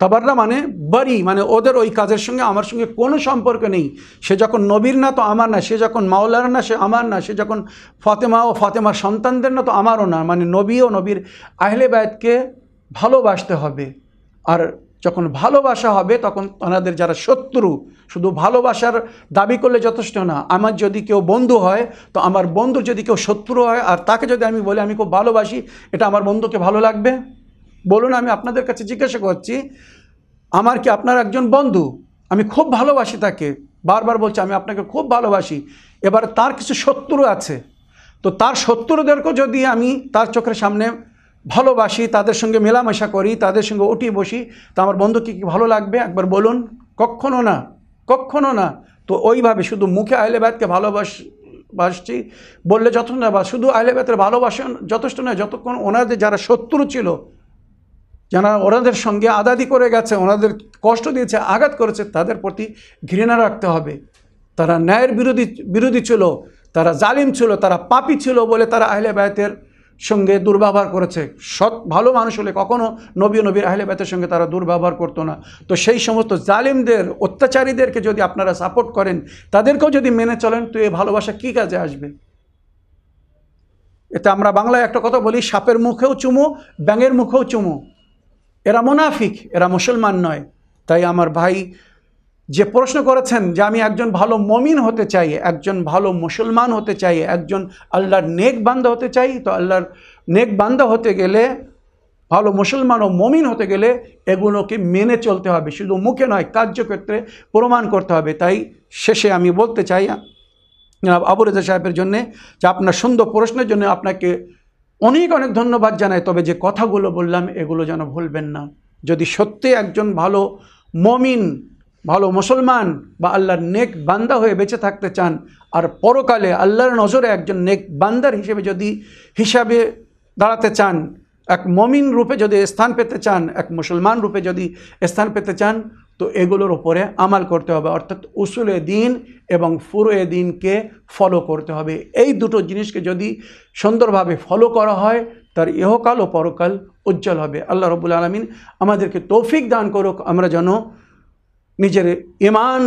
তাবাররা মানে বাড়ি মানে ওদের ওই কাজের সঙ্গে আমার সঙ্গে কোনো সম্পর্ক নেই। সে যখন নবীর না তো আমার না, সে যখন মাওলার না, সে আমার না, সে যখন ফাতেমা ও ফাতেমার সন্তানদের না তো আমারও না। মানে নবী ও নবীর আহলে বায়তকে ভালোবাসতে হবে। আর যখন ভালোবাসা হবে, তখন ওনাদের যারা শত্রু, শুধু ভালোবাসার দাবি করলে যথেষ্ট না। আমার যদি কেউ বন্ধু হয়, তো আমার বন্ধু যদি কেউ শত্রু হয়, আর তাকে যদি আমি বলি, আমি খুব ভালোবাসি এটা আমার বন্ধুকে ভালো লাগবে? বলুন, আমি আপনাদের কাছে জিজ্ঞাসা করছি, আমার কি আপনার একজন বন্ধু? আমি খুব ভালোবাসি তাকে। বারবার বলছি, আমি আপনাকে খুব ভালোবাসি। এবার তার কিছু শত্রু আছে। তো তার শত্রুদেরকেও যদি আমি তার চোখের সামনে ভালোবাসি, তাদের সঙ্গে মেলামেশা করি, তাদের সঙ্গে উঠি বসি, তো আমার বন্ধুকে কি ভালো লাগবে? একবার বলুন। কখনো না কখনো না। তো ওইভাবে শুধু মুখে আহলেবাদকে ভালোবাস বাসছি বললে যথেষ্ট না, বা শুধু আহলেবাদের ভালোবাসেন যথেষ্ট নয় যতক্ষণ ওনাদের যারা শত্রু ছিল, যারা ওনাদের সঙ্গে আদাদি করে গেছে, ওনাদের কষ্ট দিয়েছে, আঘাত করেছে, তাদের প্রতি ঘৃণা রাখতে হবে। তারা ন্যায়ের বিরোধী বিরোধী ছিল, তারা জালিম ছিল, তারা পাপি ছিল বলে তারা আহলে বায়তের সঙ্গে দুর্ব্যবহার করেছে। সৎ, ভালো মানুষ হলে কখনো নবী নবীর আহলে বায়তের সঙ্গে তারা দুর্ব্যবহার করতো না। তো সেই সমস্ত জালিমদের, অত্যাচারীদেরকে যদি আপনারা সাপোর্ট করেন, তাদেরকেও যদি মেনে চলেন, তো এই ভালোবাসা কী কাজে আসবে? এতে আমরা বাংলায় একটা কথা বলি, সাপের মুখেও চুমু, ব্যাঙের মুখেও চুমু। এরা মোনাফিক, এরা মুসলমান নয়। তাই আমার ভাই যে প্রশ্ন করেছেন যে আমি একজন ভালো মমিন হতে চাই, একজন ভালো মুসলমান হতে চাই, একজন আল্লাহর নেক বান্দা হতে চাই, তো আল্লাহর নেক বান্দা হতে গেলে, ভালো মুসলমান ও মমিন হতে গেলে এগুলোকে মেনে চলতে হবে, শুধু মুখে নয়, কার্যক্ষেত্রে প্রমাণ করতে হবে। তাই শেষে আমি বলতে চাই, জনাব আবু রেজা সাহেবের জন্যে, যে আপনার সুন্দর প্রশ্নের জন্য আপনাকে অনেক অনেক ধন্যবাদ জানাই, তবে যে কথাগুলো বললাম এগুলো যেন ভুলবেন না। যদি সত্যি একজন ভালো মমিন ভালো মুসলমান বা আল্লাহর নেক বান্দা হয়ে বেঁচে থাকতে চান, আর পরকালে আল্লাহর নজরে একজন নেক বান্দার হিসেবে যদি হিসাবে দাঁড়াতে চান, এক মমিন রূপে যদি স্থান পেতে চান, এক মুসলমান রূপে যদি স্থান পেতে চান, তো এগুলোর ওপরে আমাল করতে হবে। অর্থাৎ উসুলে দিন এবং ফুরুয়ে দিনকে ফলো করতে হবে। এই দুটো জিনিসকে যদি সুন্দরভাবে ফলো করা হয়, তার ইহকাল ও পরকাল উজ্জ্বল হবে। আল্লাহ রবুল আলমিন আমাদেরকে তৌফিক দান করুক। আমরা যেন নিজের ইমান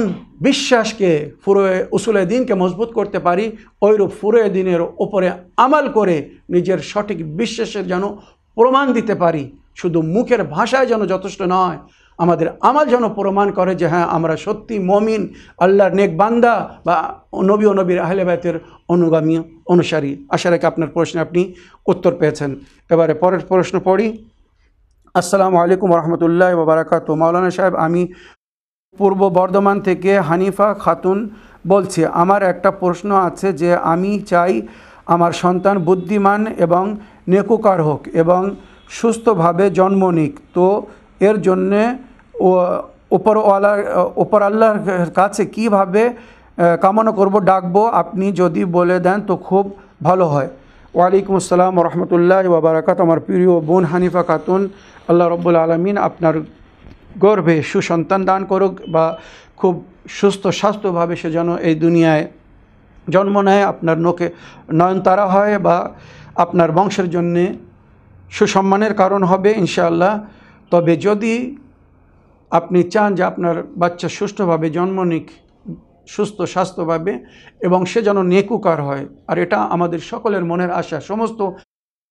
বিশ্বাসকে ফুরোয়ে, উসুলে দিনকে মজবুত করতে পারি ওইরূপ ফুরোয়ে দিনের ওপরে আমাল করে নিজের সঠিক বিশ্বাসের যেন প্রমাণ দিতে পারি। শুধু মুখের ভাষায় যেন যথেষ্ট নয়, আমাদের আমাল যেন প্রমাণ করে যে হ্যাঁ আমরা সত্যি মমিন, আল্লাহর নেক বান্দা বা নবী ও নবীর আহলেবায়তের অনুগামী, অনুসারী। আশা রেখে আপনার প্রশ্নে আপনি উত্তর পেয়েছেন। এবারে পরের প্রশ্ন পড়ি। আসসালামু আলাইকুম রহমতুল্লাহ বারাকাত মাওলানা সাহেব, আমি পূর্ব বর্ধমান থেকে হানিফা খাতুন বলছি, আমার একটা প্রশ্ন আছে যে আমি চাই আমার সন্তান বুদ্ধিমান এবং নেকুকার হোক এবং সুস্থভাবে জন্ম নিক। তো এর জন্যে ওপরওয়ালার ওপর আল্লাহর কাছে কীভাবে কামনা করব ডাকবো আপনি যদি বলে দেন তো খুব ভালো হয়। ওয়ালাইকুম আসসালাম রহমতুল্লাহ বারাকাত আমার প্রিয় বোন হানিফা খাতুন, আল্লাহ রব্বুল আলমিন আপনার গর্ভে সুসন্তান দান করুক বা খুব সুস্থ স্বাস্থ্যভাবে সে যেন এই দুনিয়ায় জন্ম নেয়, আপনার নোকে নয়নতারা হয় বা আপনার বংশের জন্যে সুসম্মানের কারণ হবে ইনশাআল্লাহ। তবে যদি আপনি চান যে আপনার বাচ্চা সুষ্ঠুভাবে জন্ম নিক, সুস্থ স্বাস্থ্যভাবে এবং সে যেন নেকুকার হয়, আর এটা আমাদের সকলের মনের আশা, সমস্ত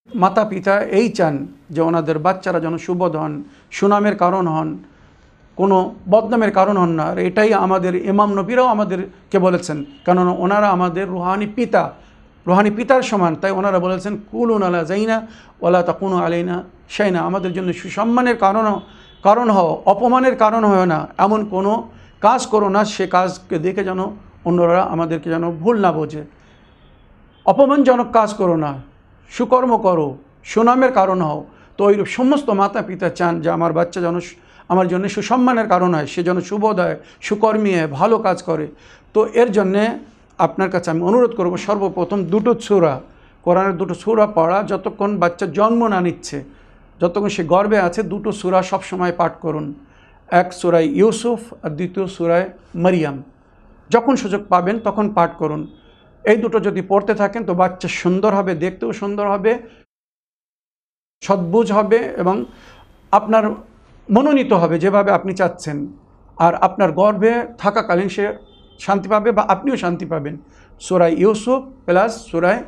মাতা পিতা এই চান যে ওনাদের বাচ্চারা যেন সুবোধ হন, সুনামের কারণ হন। কোনো বদনামের কারণ হন না। আর এটাই আমাদের ইমাম নবীরাও আমাদেরকে বলেছেন। কেননা ওনারা আমাদের রুহানি পিতা। রুহানি পিতার সমান। তাই ওনারা বলেছেন, কুলুন আলা জাইনা ওলা তাকুনু আলাইনা সাইনা আমাদের জন্য সুসম্মানের কারণ কারণ হও, অপমানের কারণ হয় না। এমন কোনো কাজ করো না, সে কাজকে দেখে যেন অন্যরা আমাদেরকে যেন ভুল না বোঝে। অপমানজনক কাজ করো না। সুকর্ম করো। সুনামের কারণ হও। তো ওই সমস্ত মাতা পিতা চান যে আমার বাচ্চা যেন আমার জন্য সুসম্মানের কারণ হয়, সে যেন হয় সুকর্মী হয় ভালো কাজ করে। তো এর জন্যে আপনার কাছে আমি অনুরোধ করব, সর্বপ্রথম দুটো সুরা, কোরআনের দুটো সুরা পড়া, যতক্ষণ বাচ্চা জন্ম না নিচ্ছে, যতক্ষণ সে গর্বে আছে, দুটো সুরা সবসময় পাঠ করুন। এক সুরায় ইউসুফ, আর দ্বিতীয় সুরায় মারিয়াম। যখন সুযোগ পাবেন তখন পাঠ করুন। এই দুটো যদি পড়তে থাকেন তো বাচ্চা সুন্দর হবে, দেখতেও সুন্দর হবে, সদ্বুজ হবে এবং আপনার মনোনীত হবে যেভাবে আপনি চাচ্ছেন। আর আপনার গর্ভে থাকাকালীন সে শান্তি পাবে বা আপনিও শান্তি পাবেন। সুরায় ইউসুফ প্লাস সুরায়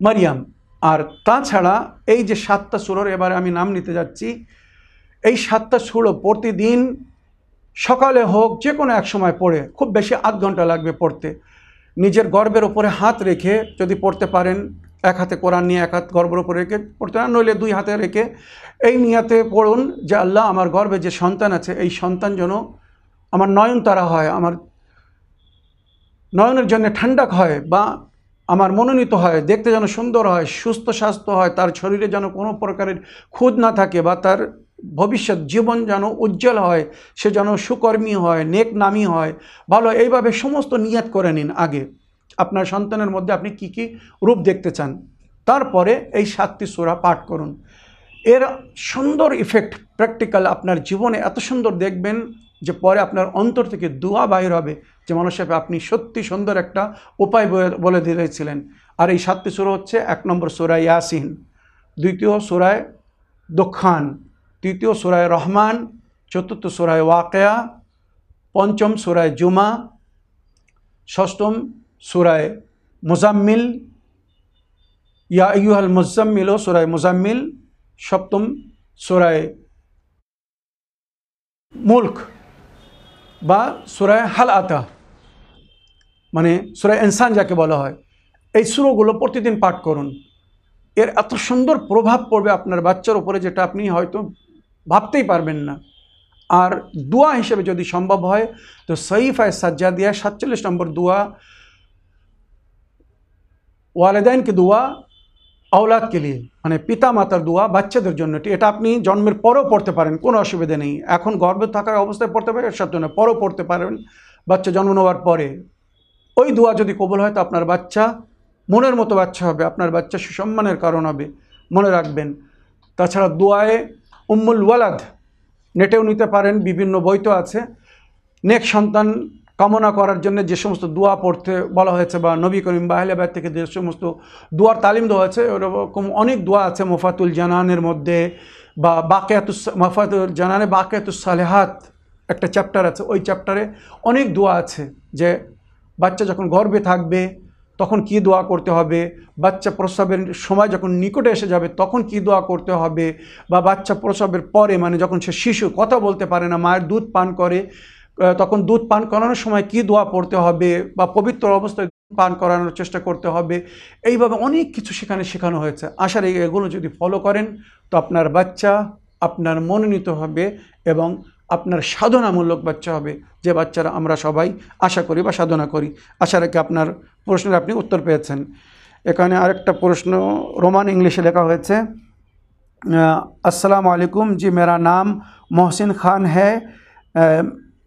মারিয়াম। আর তাছাড়া এই যে সাতটা সুরর এবারে আমি নাম নিতে যাচ্ছি, এই সাতটা সুরো প্রতিদিন সকালে হোক যে কোনো এক সময় পড়ে, খুব বেশি আধ ঘণ্টা লাগবে পড়তে। নিজের গর্বের ওপরে হাত রেখে যদি পড়তে পারেন এক হাতে কোরআন নিয়ে এক হাত গর্বের ওপরে রেখে পড়তে না নইলে দুই হাতে রেখে এই নিয়াতে পড়ুন যে আল্লাহ আমার গর্বে যে সন্তান আছে, এই সন্তান যেন আমার নয়নতারা হয়, আমার নয়নের জন্য ঠান্ডাক হয় বা আমার মনোনীত হয়, দেখতে যেন সুন্দর হয়, সুস্থ স্বাস্থ্য হয়, তার শরীরে যেন কোনো প্রকারের খুদ না থাকে বা তার ভবিষ্যৎ জীবন যেন উজ্জ্বল হয়, সে যেন সুকর্মী হয় নেক নামী হয়, ভালো, এইভাবে সমস্ত নিয়াত করে নিন আগে। আপনার সন্তানের মধ্যে আপনি কি কি রূপ দেখতে চান? তারপরে এই সাতটি সোরা পাঠ করুন। এর সুন্দর ইফেক্ট প্র্যাকটিক্যাল আপনার জীবনে এত সুন্দর দেখবেন যে পরে আপনার অন্তর থেকে দোয়া বাহির হবে যে, মানুষ সাহেব, আপনি সত্যি সুন্দর একটা উপায় বলে- দিয়েছিলেন। আর এই সাতটি সুরা হচ্ছে এক নম্বর সুরায় ইয়াসিন, দ্বিতীয় সুরায় দক্ষান তৃতীয় সুরায় রহমান, চতুর্থ সুরায় ওয়াকেয়া, পঞ্চম সুরায় জুমা, ষষ্ঠম সুরায় মুজাম্মিল। ইয়া ইউহাল মুজাম্মিল, ও সুরায় মুজাম্মিল, সপ্তম সুরায় মুল্ক বা সুরায় হাল আতা মানে সুরায় ইনসান যাকে বলা হয়। এই সুরোগুলো প্রতিদিন পাঠ করুন। এর এত সুন্দর প্রভাব পড়বে আপনার বাচ্চার উপরে যেটা আপনি হয়তো ভাবতেই পারবেন না। আর দোয়া হিসেবে যদি সম্ভব হয়, তো সঈফায় সাজ্জাদিয়া সাতচল্লিশ নম্বর দোয়া ওয়ালেদাইনকে দোয়া আওলাদকে লিয়ে মানে পিতা মাতার দোয়া বাচ্চাদের জন্য এটি- এটা আপনি জন্মের পরও পড়তে পারেন, কোনো অসুবিধা নেই। এখন গর্ভে থাকার অবস্থায় পড়তে পারেন এর জন্য পরও পড়তে পারেন। বাচ্চা জন্ম নেওয়ার পরে ওই দোয়া যদি কবল হয়, তো আপনার বাচ্চা মনের মতো বাচ্চা হবে, আপনার বাচ্চা সুসম্মানের কারণ হবে, মনে রাখবেন। তাছাড়া দোয়ায়ে উম্মুল ওয়ালাদ, নেটেও নিতে পারেন, বিভিন্ন বই তো আছে। নেক সন্তান কামনা করার জন্য যে সমস্ত দোয়া পড়তে বলা হয়েছে বা নবী করিম বা আহলেবাদ থেকে যে সমস্ত দোয়ার তালিম দেওয়া হয়েছে, ওরকম অনেক দোয়া আছে মোফাতুল জানানের মধ্যে বা বাকেয়াতুস, মোফাতুল জানানে বাকেয়াতুস সালেহাত একটা চ্যাপ্টার আছে, ওই চ্যাপ্টারে অনেক দোয়া আছে যে বাচ্চা যখন গর্বে থাকবে তখন কি দোয়া করতে হবে, বাচ্চা প্রসবের সময় যখন নিকটে এসে যাবে তখন কি দোয়া করতে হবে বা বাচ্চা প্রসবের পরে মানে যখন সে শিশু কথা বলতে পারে না, মায়ের দুধ পান করে তখন দুধ পান করানোর সময় কি দোয়া পড়তে হবে বা পবিত্র অবস্থায় দুধ পান করানোর চেষ্টা করতে হবে এইভাবে অনেক কিছু সেখানে শেখানো হয়েছে আশার এই এগুলো যদি ফলো করেন তো আপনার বাচ্চা আপনার মনোনীত হবে এবং আপনার সাধনামূলক বাচ্চা হবে যে বাচ্চারা আমরা সবাই আশা করি বা সাধনা করি আশা রেখে আপনার প্রশ্নের আপনি উত্তর পেয়েছেন এখানে আরেকটা প্রশ্ন রোমান ইংলিশে লেখা হয়েছে अस्सलाम वालेकुम जी मेरा नाम मोहसिन ख़ान है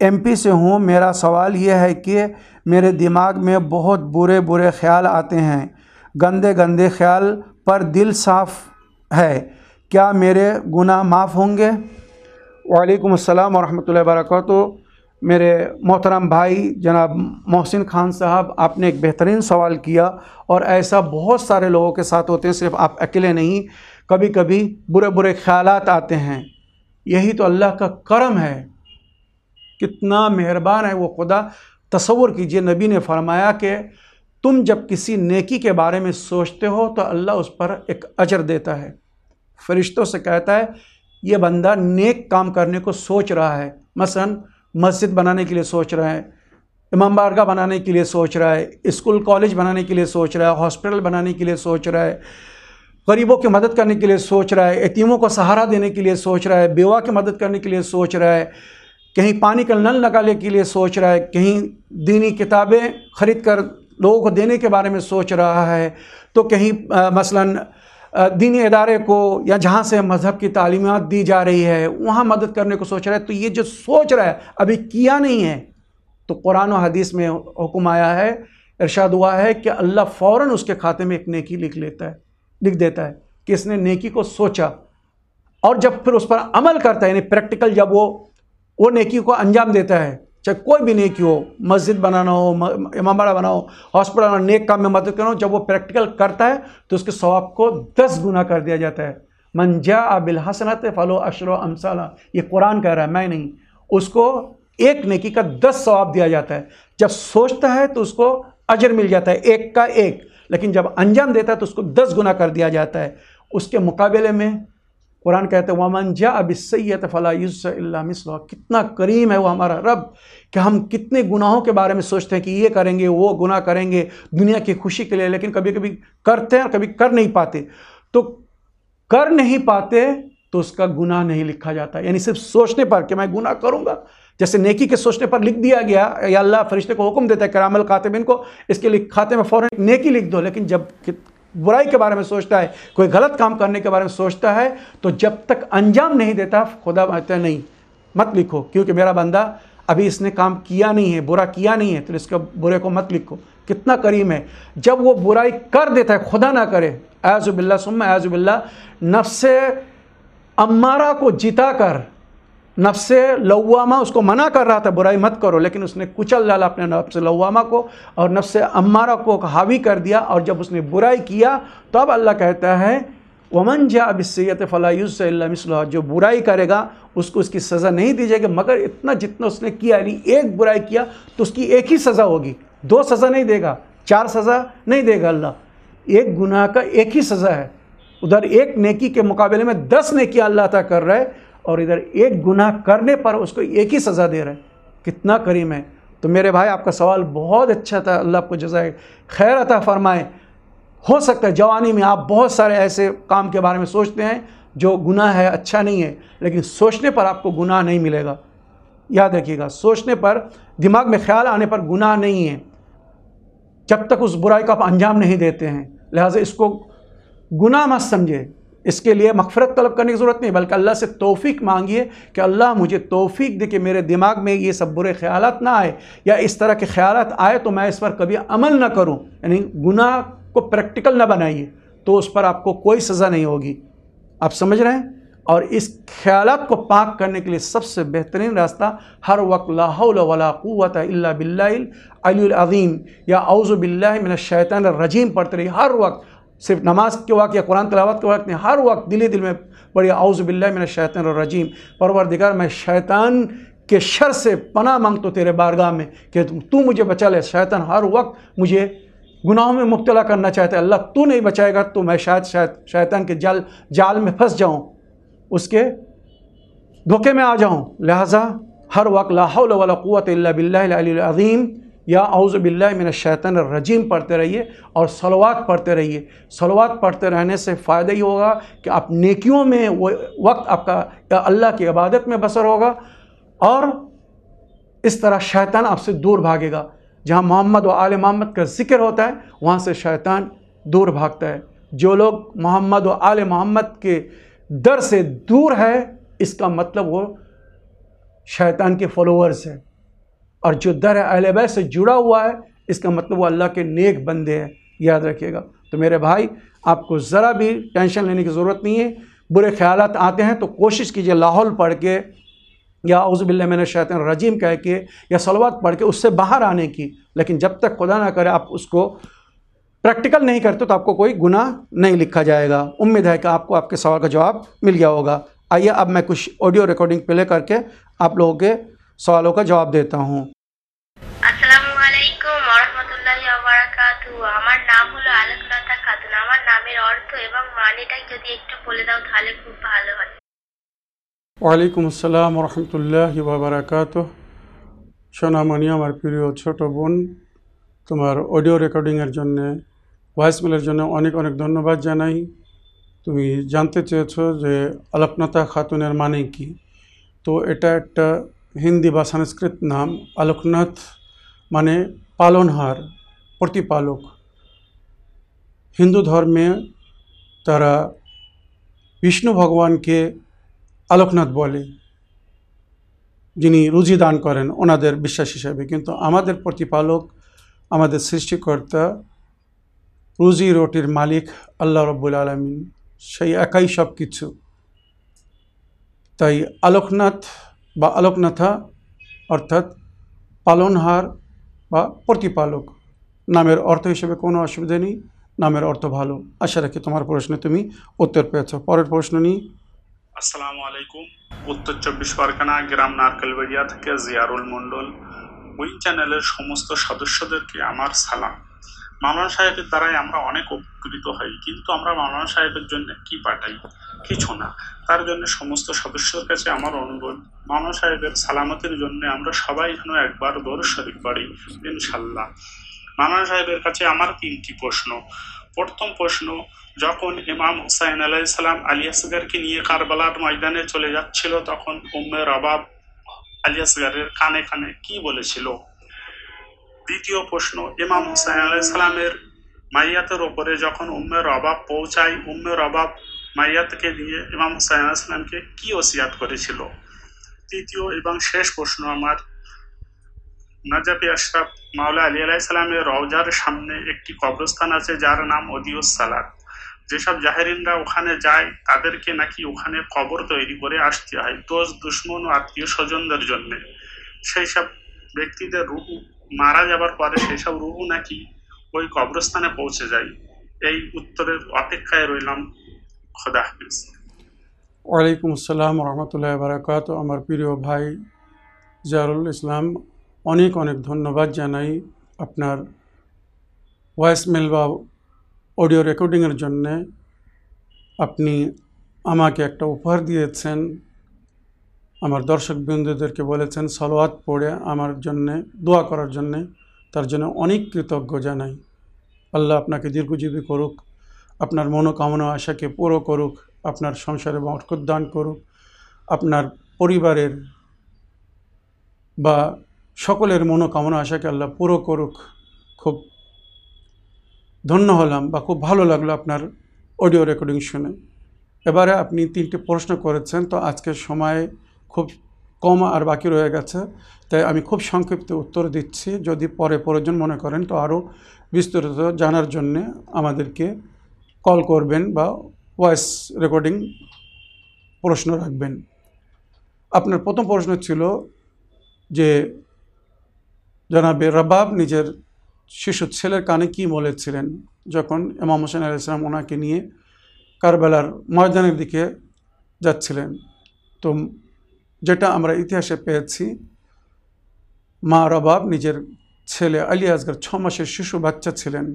ایم پی سے ہوں، میرا سوال یہ ہے کہ میرے دماغ میں بہت برے برے خیال آتے ہیں۔ گندے گندے خیال پر دل صاف ہے۔ کیا میرے گناہ معاف ہوں گے؟ وعلیکم السلام ورحمۃ اللہ وبرکاتہ۔ میرے محترم بھائی جناب محسن خان صاحب، آپ نے ایک بہترین سوال کیا اور ایسا بہت سارے لوگوں کے ساتھ ہوتے ہیں، صرف آپ اکیلے نہیں، کبھی کبھی برے برے خیالات آتے ہیں۔ یہی تو اللہ کا کرم ہے۔ کتنا مہربان ہے وہ خدا، تصور کیجیے، نبی نے فرمایا کہ تم جب کسی نیکی کے بارے میں سوچتے ہو تو اللہ اس پر ایک اجر دیتا ہے۔ فرشتوں سے کہتا ہے، یہ بندہ نیک کام کرنے کو سوچ رہا ہے۔ مثلا مسجد بنانے کے لیے سوچ رہا ہے، امام بارگاہ بنانے کے لیے سوچ رہا ہے، اسکول، کالج بنانے کے لیے سوچ رہا ہے، ہاسپٹل بنانے کے لیے سوچ رہا ہے، غریبوں کی مدد کرنے کے لیے سوچ رہا ہے، یتیموں کو سہارا دینے کے لیے سوچ رہا ہے، بیوہ کی مدد کرنے کے لیے سوچ رہا ہے۔ کہیں پانی کا نل نکالے کے لیے سوچ رہا ہے، کہیں دینی کتابیں خرید کر لوگوں کو دینے کے بارے میں سوچ رہا ہے۔ تو کہیں مثلا دینی ادارے کو یا جہاں سے مذہب کی تعلیمات دی جا رہی ہے، وہاں مدد کرنے کو سوچ رہا ہے۔ تو یہ جو سوچ رہا ہے، ابھی کیا نہیں ہے۔ تو قرآن و حدیث میں حکم آیا ہے، ارشاد ہوا ہے کہ اللہ فوراً اس کے کھاتے میں ایک نیکی لکھ لیتا ہے، لکھ دیتا ہے کہ اس نے نیکی کو سوچا۔ اور جب پھر اس پر عمل کرتا ہے یعنی پریکٹیکل جب وہ وہ نیکی کو انجام دیتا ہے۔ چاہے کوئی بھی نیکی ہو، مسجد بنانا ہو امام باڑہ بناؤ ہاسپٹل بنانا نیک کام میں مدد کرنا ہو، جب وہ پریکٹیکل کرتا ہے تو اس کے ثواب کو دس گنا کر دیا جاتا ہے۔ منجا بالحسنت فلو اشر و یہ قرآن کہہ رہا ہے، میں نہیں۔ اس کو ایک نیکی کا دس ثواب دیا جاتا ہے۔ جب سوچتا ہے تو اس کو اجر مل جاتا ہے، ایک کا ایک۔ لیکن جب انجام دیتا ہے تو اس کو دس گنا کر دیا جاتا ہے۔ اس کے مقابلے میں قرآن کہتے ہیں، وَمَنْ جا اب سید يُزْسَ اللہ مصلح کتنا کریم ہے وہ ہمارا رب کہ ہم کتنے گناہوں کے بارے میں سوچتے ہیں کہ یہ کریں گے، وہ گناہ کریں گے، دنیا کی خوشی کے لیے، لیکن کبھی کبھی کرتے ہیں اور کبھی کر نہیں پاتے۔ تو کر نہیں پاتے تو اس کا گناہ نہیں لکھا جاتا۔ یعنی صرف سوچنے پر کہ میں گناہ کروں گا۔ جیسے نیکی کے سوچنے پر لکھ دیا گیا، یا اللہ فرشتے کو حکم دیتا ہے کرامل قاتبین کو، اس کے لکھ کھاتے میں فوراً نیکی لکھ دو، لیکن جب برائی کے بارے میں سوچتا ہے، کوئی غلط کام کرنے کے بارے میں سوچتا ہے، تو جب تک انجام نہیں دیتا، خدا بہتا نہیں، مت لکھو، کیونکہ میرا بندہ ابھی اس نے کام کیا نہیں ہے، برا کیا نہیں ہے، تو اس کے برے کو مت لکھو۔ کتنا کریم ہے۔ جب وہ برائی کر دیتا ہے، خدا نہ کرے اعظب باللہ سم اعظب اللہ نفس امارہ کو جتا کر نفس لوامہ اس کو منع کر رہا تھا، برائی مت کرو، لیکن اس نے کچل ڈالا اپنے نفس لوامہ کو اور نفس امارہ کو حاوی کر دیا اور جب اس نے برائی کیا تو اب اللہ کہتا ہے، ومن جا اب سید فلاح اللہ جو برائی کرے گا، اس کو اس کی سزا نہیں دی جائے گی، مگر اتنا جتنا اس نے کیا یعنی ایک برائی کیا، تو اس کی ایک ہی سزا ہوگی۔ دو سزا نہیں دے گا، چار سزا نہیں دے گا اللہ۔ ایک گناہ کا ایک ہی سزا ہے۔ ادھر ایک نیکی کے مقابلے میں دس نیکی اللہ تعالیٰ کر رہے اور ادھر ایک گناہ کرنے پر اس کو ایک ہی سزا دے رہے ہیں۔ کتنا کریم ہے۔ تو میرے بھائی، آپ کا سوال بہت اچھا تھا۔ اللہ آپ کو جزائے خیر عطا فرمائے۔ ہو سکتا ہے جوانی میں آپ بہت سارے ایسے کام کے بارے میں سوچتے ہیں جو گناہ ہے اچھا نہیں ہے، لیکن سوچنے پر آپ کو گناہ نہیں ملے گا۔ یاد رکھیے گا، سوچنے پر، دماغ میں خیال آنے پر گناہ نہیں ہے۔ جب تک اس برائی کو آپ انجام نہیں دیتے ہیں، لہٰذا اس کو گناہ مت سمجھے۔ اس کے لیے مغفرت طلب کرنے کی ضرورت نہیں، بلکہ اللہ سے توفیق مانگیے کہ اللہ مجھے توفیق دے کہ میرے دماغ میں یہ سب برے خیالات نہ آئے یا اس طرح کے خیالات آئے تو میں اس پر کبھی عمل نہ کروں۔ یعنی گناہ کو پریکٹیکل نہ بنائیے تو اس پر آپ کو کوئی سزا نہیں ہوگی۔ آپ سمجھ رہے ہیں؟ اور اس خیالات کو پاک کرنے کے لیے سب سے بہترین راستہ ہر وقت لا حول ولا قوت الا باللہ علی العظیم یا اعوذ باللہ من الشیطان الرجیم پڑھتے رہیے۔ ہر وقت صرف نماز کے وقت یا قرآن تلاوت کے وقت نہیں، ہر وقت دلی دل میں بڑی اعوذ باللہ من الشیطان الرجیم۔ پروردگار، میں شیطان کے شر سے پناہ مانگتا تیرے بارگاہ میں کہ تو مجھے بچا لے۔ شیطان ہر وقت مجھے گناہوں میں مبتلا کرنا چاہتا ہے۔ اللہ تو نہیں بچائے گا تو میں شاید شاید شیطان کے جال جال میں پھنس جاؤں، اس کے دھوکے میں آ جاؤں۔ لہٰذا ہر وقت لا حول ولا قوت الا باللہ العلی العظیم۔ یا اعوذ باللہ من الشیطان الرجیم پڑھتے رہیے اور صلوات پڑھتے رہیے۔ صلوات پڑھتے رہنے سے فائدہ ہی ہوگا کہ آپ نیکیوں میں وہ وقت آپ کا اللہ کی عبادت میں بسر ہوگا اور اس طرح شیطان آپ سے دور بھاگے گا۔ جہاں محمد و آل محمد کا ذکر ہوتا ہے، وہاں سے شیطان دور بھاگتا ہے۔ جو لوگ محمد و آل محمد کے در سے دور ہے، اس کا مطلب وہ شیطان کے فالوورز ہیں۔ اور جو در اہل بیت سے جڑا ہوا ہے، اس کا مطلب وہ اللہ کے نیک بندے ہیں، یاد رکھیے گا۔ تو میرے بھائی، آپ کو ذرا بھی ٹینشن لینے کی ضرورت نہیں ہے۔ برے خیالات آتے ہیں تو کوشش کیجیے لاہور پڑھ کے، یا اعوذ باللہ من الشیطان الرجیم کہہ کے، یا صلوات پڑھ کے اس سے باہر آنے کی۔ لیکن جب تک خدا نہ کرے، آپ اس کو پریکٹیکل نہیں کرتے تو آپ کو کوئی گناہ نہیں لکھا جائے گا۔ امید ہے کہ آپ کو آپ کے سوال کا جواب مل گیا ہوگا۔ آئیے اب میں کچھ آڈیو ریکارڈنگ پلے کر کے آپ لوگوں کے सवालों का जवाब देता हूँ আসসালামু আলাইকুম রহমতুল্লাহ বারাকাতু আমার নাম হলো আলোকলতা খাতুন আমার নামের অর্থ এবং মানেটাই যদি একটু বলে দাও তাহলে খুব ভালো হয় ওয়ালাইকুম আসসালাম রহমতুল্লাহ বাবরাকাত সোনামণি আমার প্রিয় ছোট বোন তোমার অডিও রেকর্ডিংয়ের জন্যে ভয়েসমেলের জন্য অনেক অনেক ধন্যবাদ জানাই তুমি জানতে চেয়েছো যে আলোকনাথা খাতুনের মানে কি তো এটা একটা হিন্দি বা সংস্কৃত নাম আলোকনাথ মানে পালনহার, প্রতিপালক। হিন্দু ধর্মে তারা বিষ্ণু ভগবানকে আলোকনাথ বলে, যিনি রুজি দান করেন ওনাদের বিশ্বাস হিসাবে। কিন্তু আমাদের প্রতিপালক, আমাদের সৃষ্টিকর্তা, রুজি রুটির মালিক আল্লাহ রব্বুল আলমিন, সেই একাই সব কিছু তাই আলোকনাথ বা আলোকনাথা অর্থাৎ পালনহার বা প্রতিপালক। নামের অর্থ হিসেবে কোনো অসুবিধা নেই, নামের অর্থ ভালো। আশা রাখি তোমার প্রশ্নে তুমি উত্তর পেয়েছ। পরের প্রশ্ন নিই। আসসালামু আলাইকুম। উত্তর চব্বিশ পরগনা, গ্রাম নারকেলবেড়িয়া থেকে জিয়ারুল মণ্ডল। উইন চ্যানেলের সমস্ত সদস্যদেরকে আমার সালাম। মাওলানা সাহেবের দ্বারাই আমরা অনেক উপকৃত হই, কিন্তু আমরা মাওলানা সাহেবের জন্য কি পাঠাই? কিছু না। তার জন্য সমস্ত সদস্যের কাছে আমার অনুরোধ মাওলানা সাহেবের সালামতের জন্য আমরা সবাই যেন একবার দৌড় শরীফ পড়ি ইনশাল্লাহ মাওলানা সাহেবের কাছে আমার তিনটি প্রশ্ন। প্রথম প্রশ্ন, যখন ইমাম হুসাইন আলাইসালাম আলী আসগারকে নিয়ে কারবালার ময়দানে চলে যাচ্ছিল, তখন উম্মে রবাব আলী আসগারের কানে কানে কি বলেছিল? দ্বিতীয় প্রশ্ন, ইমাম হুসাইন আলাইসালামের মাইয়াতের ওপরে যখন উম্মে রবাব পৌঁছায়, উম্মে রবাব মাইয়াতকে দিয়ে ইমাম হুসাইন আলাইসালামকে কি ওসিয়াত করেছিল? তৃতীয় এবং শেষ প্রশ্ন আমার। নাজাফি আশরাফ মাওলা আলী আলাইসালামের রওজার সামনে একটি কবরস্থান আছে, যার নাম অদিউস সালাদ যেসব জাহেরিনরা ওখানে যায়, তাদেরকে নাকি ওখানে কবর তৈরি করে আসতে হয়, দোষ, দুশ্মন ও আত্মীয় স্বজনদের জন্য। সেই সব ব্যক্তিদের রুহু মারা যাবার পরে সেই সব রুহু নাকি ওই কবরস্থানে পৌঁছে যায়। এই উত্তরের অপেক্ষায় রইলাম। খোদা ওয়ালাইকুম আসসালাম রহমতুল্লাহ বারাকাত আমার প্রিয় ভাই জারুল ইসলাম, অনেক অনেক ধন্যবাদ জানাই আপনার ভয়েস মেল বা অডিও রেকর্ডিংয়ের জন্যে। আপনি আমাকে একটা উপহার দিয়েছেন। আমার দর্শক বিন্দুদেরকে বলেছেন, সলোয়াত পড়ে আমার জন্যে, দোয়া করার জন্যে, তার জন্য অনেক কৃতজ্ঞ জানাই। আল্লাহ আপনাকে দীর্ঘজীবী করুক আপনার মনোকামনা আশাকে পুরো করুক, আপনার সংসারে বরকত দান করুক, আপনার পরিবারের বা সকলের মনোকামনা আশাকে আল্লাহ পুরো করুক। খুব ধন্য হলাম বা খুব ভালো লাগল আপনার অডিও রেকর্ডিং শুনে। এবারে আপনি তিনটি প্রশ্ন করেছেন, তো আজকের সময় খুব কম আর বাকি রয়ে গেছে, তাই আমি খুব সংক্ষিপ্ত উত্তর দিচ্ছি। যদি পরে প্রয়োজন মনে করেন, তো আরও বিস্তারিত জানার জন্যে আমাদেরকে কল করবেন বা ভয়েস রেকর্ডিং প্রশ্ন রাখবেন। আপনার প্রথম প্রশ্ন ছিল যে, জনাবে, রবাব নিজের শিশু ছেলের কানে কি বলেছিলেন যখন ইমাম হোসেন আল ইসলাম ওনাকে নিয়ে কারবেলার ময়দানের দিকে যাচ্ছিলেন। তো যেটা আমরা ইতিহাসে পেয়েছি, মা রবাব নিজের ছেলে আলী আসগর ছ মাসের শিশু বাচ্চা ছিলেন।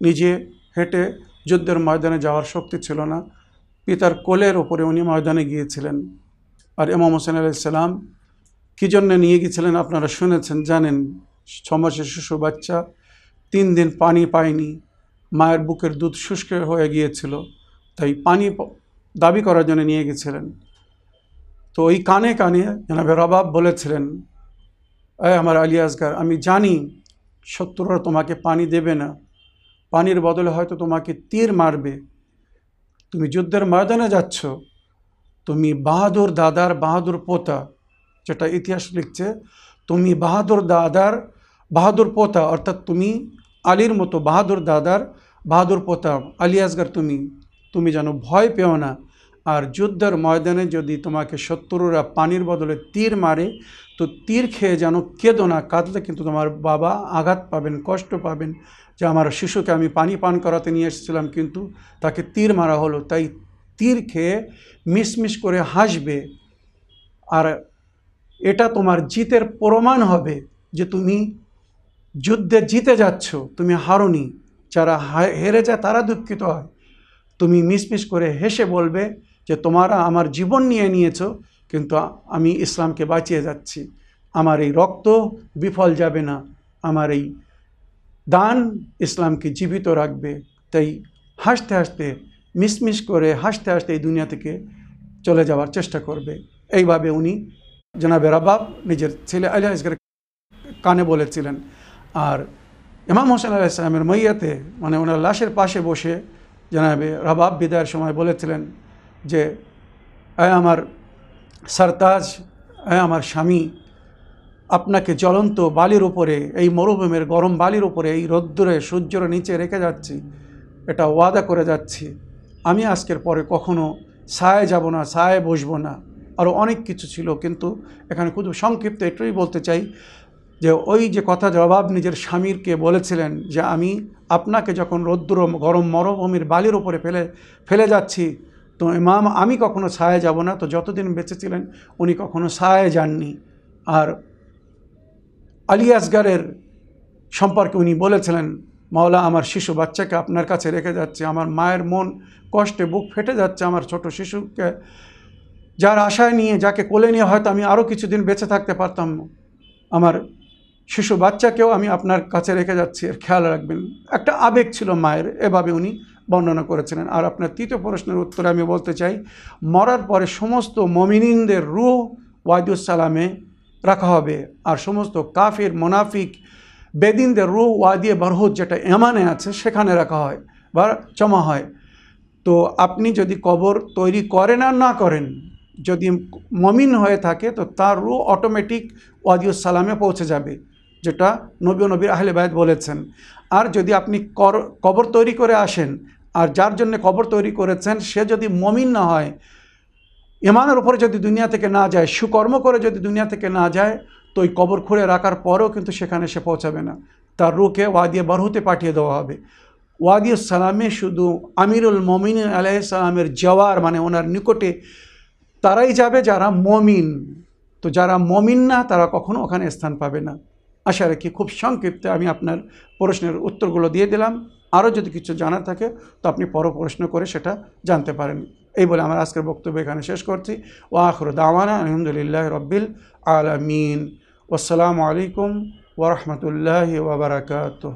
নিজে হেঁটে যুদ্ধের ময়দানে যাওয়ার শক্তি ছিল না। পিতার কোলের ওপরে উনি ময়দানে গিয়েছিলেন। আর ইমাম হোসেন আলাইসাল্লাম কী জন্য নিয়ে গিয়েছিলেন আপনারা শুনেছেন, জানেন। ছ মাসের শিশু বাচ্চা, তিন দিন পানি পায়নি। মায়ের বুকের দুধ শুষ্ক হয়ে গিয়েছিল, তাই পানি দাবি করার জন্য নিয়ে গেছিলেন তো ওই কানে কানে জানাবে রবাব বলেছিলেন, এ আমার আলী আসগার আমি জানি শত্রুরা তোমাকে পানি দেবে না। পানির বদলে হয়তো তোমাকে তীর মারবে। তুমি যুদ্ধের ময়দানে যাচ্ছ। তুমি বাহাদুর দাদার বাহাদুর পোতা, যেটা ইতিহাস লিখছে, তুমি বাহাদুর দাদার বাহাদুর পোতা, অর্থাৎ তুমি আলীর মতো বাহাদুর দাদার বাহাদুর পোতা, আলী আসগার তুমি। তুমি যেন ভয় পেও না। আর যুদ্ধের ময়দানে যদি তোমাকে শত্রুরা পানির বদলে তীর মারে, তো তীর খেয়ে যেন কেঁদো না, কাঁদলে কিন্তু তোমার বাবা আঘাত পাবেন, কষ্ট পাবেন যে আমার শিশুকে আমি পানি পান করাতে নিয়ে এসেছিলাম, কিন্তু তাকে তীর মারা হলো। তাই তীর খেয়ে মিসমিস করে হাসবে। আর এটা তোমার জিতের প্রমাণ হবে যে তুমি যুদ্ধে জিতে যাচ্ছ, তুমি হারনি। যারা হেরে যায় তারা দুঃখিত হয়। তুমি মিসমিস করে হেসে বলবে যে তোমারা আমার জীবন নিয়ে নিয়েছো, কিন্তু আমি ইসলামকে বাঁচিয়ে যাচ্ছি। আমার এই রক্ত বিফল যাবে না। আমার এই দান ইসলামকে জীবিত রাখবে। তাই হাসতে হাসতে মিসমিস করে হাসতে হাসতে এই দুনিয়া থেকে চলে যাওয়ার চেষ্টা করবে। এইভাবে উনি জনাবে রাবাব নিজের ছেলে আলী আসগের কানে বলেছিলেন। আর ইমাম হোসেন আলাহ ইসলামের মৈয়াতে মানে ওনার লাশের পাশে বসে জানাবে রাবাব বিদায়ের সময় বলেছিলেন যে আমার সরতাজ আমার স্বামী আপনাকে জ্বলন্ত বালির উপরে, এই মরুভূমির গরম বালির উপরে, এই রোদ্দুরে সূর্যের নিচে রেখে যাচ্ছি। এটা ওয়াদা করে যাচ্ছি। আমি আজকের পরে কখনো ছায় যাব না, ছায় বসবো না। আরও অনেক কিছু ছিল, কিন্তু এখানে খুব সংক্ষিপ্ত এটাই বলতে চাই যে, ওই যে কথা জবাব নিজের স্বামীরকে বলেছিলেন যে, আমি আপনাকে যখন রৌদ্র, গরম মরুভূমির বালির উপরে ফেলে ফেলে যাচ্ছি, তো ইমাম, আমি কখনো ছায়ে যাব না। তো যতদিন বেঁচে ছিলেন, উনি কখনো ছায়ে যাননি। আর আলী আসগারের সম্পর্কে উনি বলেছিলেন, মাওলা, আমার শিশু বাচ্চাকে আপনার কাছে রেখে যাচ্ছে। আমার মায়ের মন কষ্টে বুক ফেটে যাচ্ছে আমার ছোট শিশুকে। যার আশায় নিয়ে, যাকে কোলে নিয়ে হয়তো আমি আরও কিছুদিন বেঁচে থাকতে পারতাম, আমার শিশু বাচ্চাকেও আমি আপনার কাছে রেখে যাচ্ছি। এর খেয়াল রাখবেন। একটা আবেগ ছিল মায়ের, এভাবে উনি বর্ণনা করেছিলেন। আর আপনার তৃতীয় প্রশ্নের উত্তরে আমি বলতে চাই, মরার পরে সমস্ত মমিনিনদের রুহ ওয়াদিউসালামে রাখা হবে। আর সমস্ত কাফির, মোনাফিক, বেদিনদের রুহ ওয়াদিয়ে বারহুদ যেটা এমানে আছে, সেখানে রাখা হয় বা জমা হয়। তো আপনি যদি কবর তৈরি করেন আর না করেন, যদি মমিন হয়ে থাকে, তো তার রু অটোমেটিক ওয়াদিউস সালামে পৌঁছে যাবে, যেটা নবী নবীর আহলে বায়ত বলেছেন। আর যদি আপনি কবর তৈরি করে আসেন, আর যার জন্য কবর তৈরি করেছেন, সে যদি মমিন না হয় ইমানের উপরে যদি দুনিয়া থেকে না যায়, সুকর্ম করে যদি দুনিয়া থেকে না যায়, তো ওই কবর খুঁড়ে রাখার পরেও কিন্তু সেখানে সে পৌঁছাবে না। তার রুকে ওয়াদিয়ে বারহুতে পাঠিয়ে দেওয়া হবে। ওয়াদিউস সালামে শুধু আমিরুল মমিন আলাইসালামের জওয়ার মানে ওনার নিকটে তারাই যাবে যারা মমিন। তো যারা মমিন না, তারা কখনো ওখানে স্থান পাবে না। আশা রাখি খুব সংক্ষিপ্তে আমি আপনার প্রশ্নের উত্তরগুলো দিয়ে দিলাম। আরও যদি কিছু জানার থাকে, তো আপনি পর প্রশ্ন করে সেটা জানতে পারেন। এই বলে আমার আজকের বক্তব্য এখানে শেষ করছি। ও আখর দাওয়ানা আলহামদুলিল্লাহ রব্বিল আলমিন। আসসালামু আলাইকুম ওরহমতুল্লাহ ওবরাকাতুহ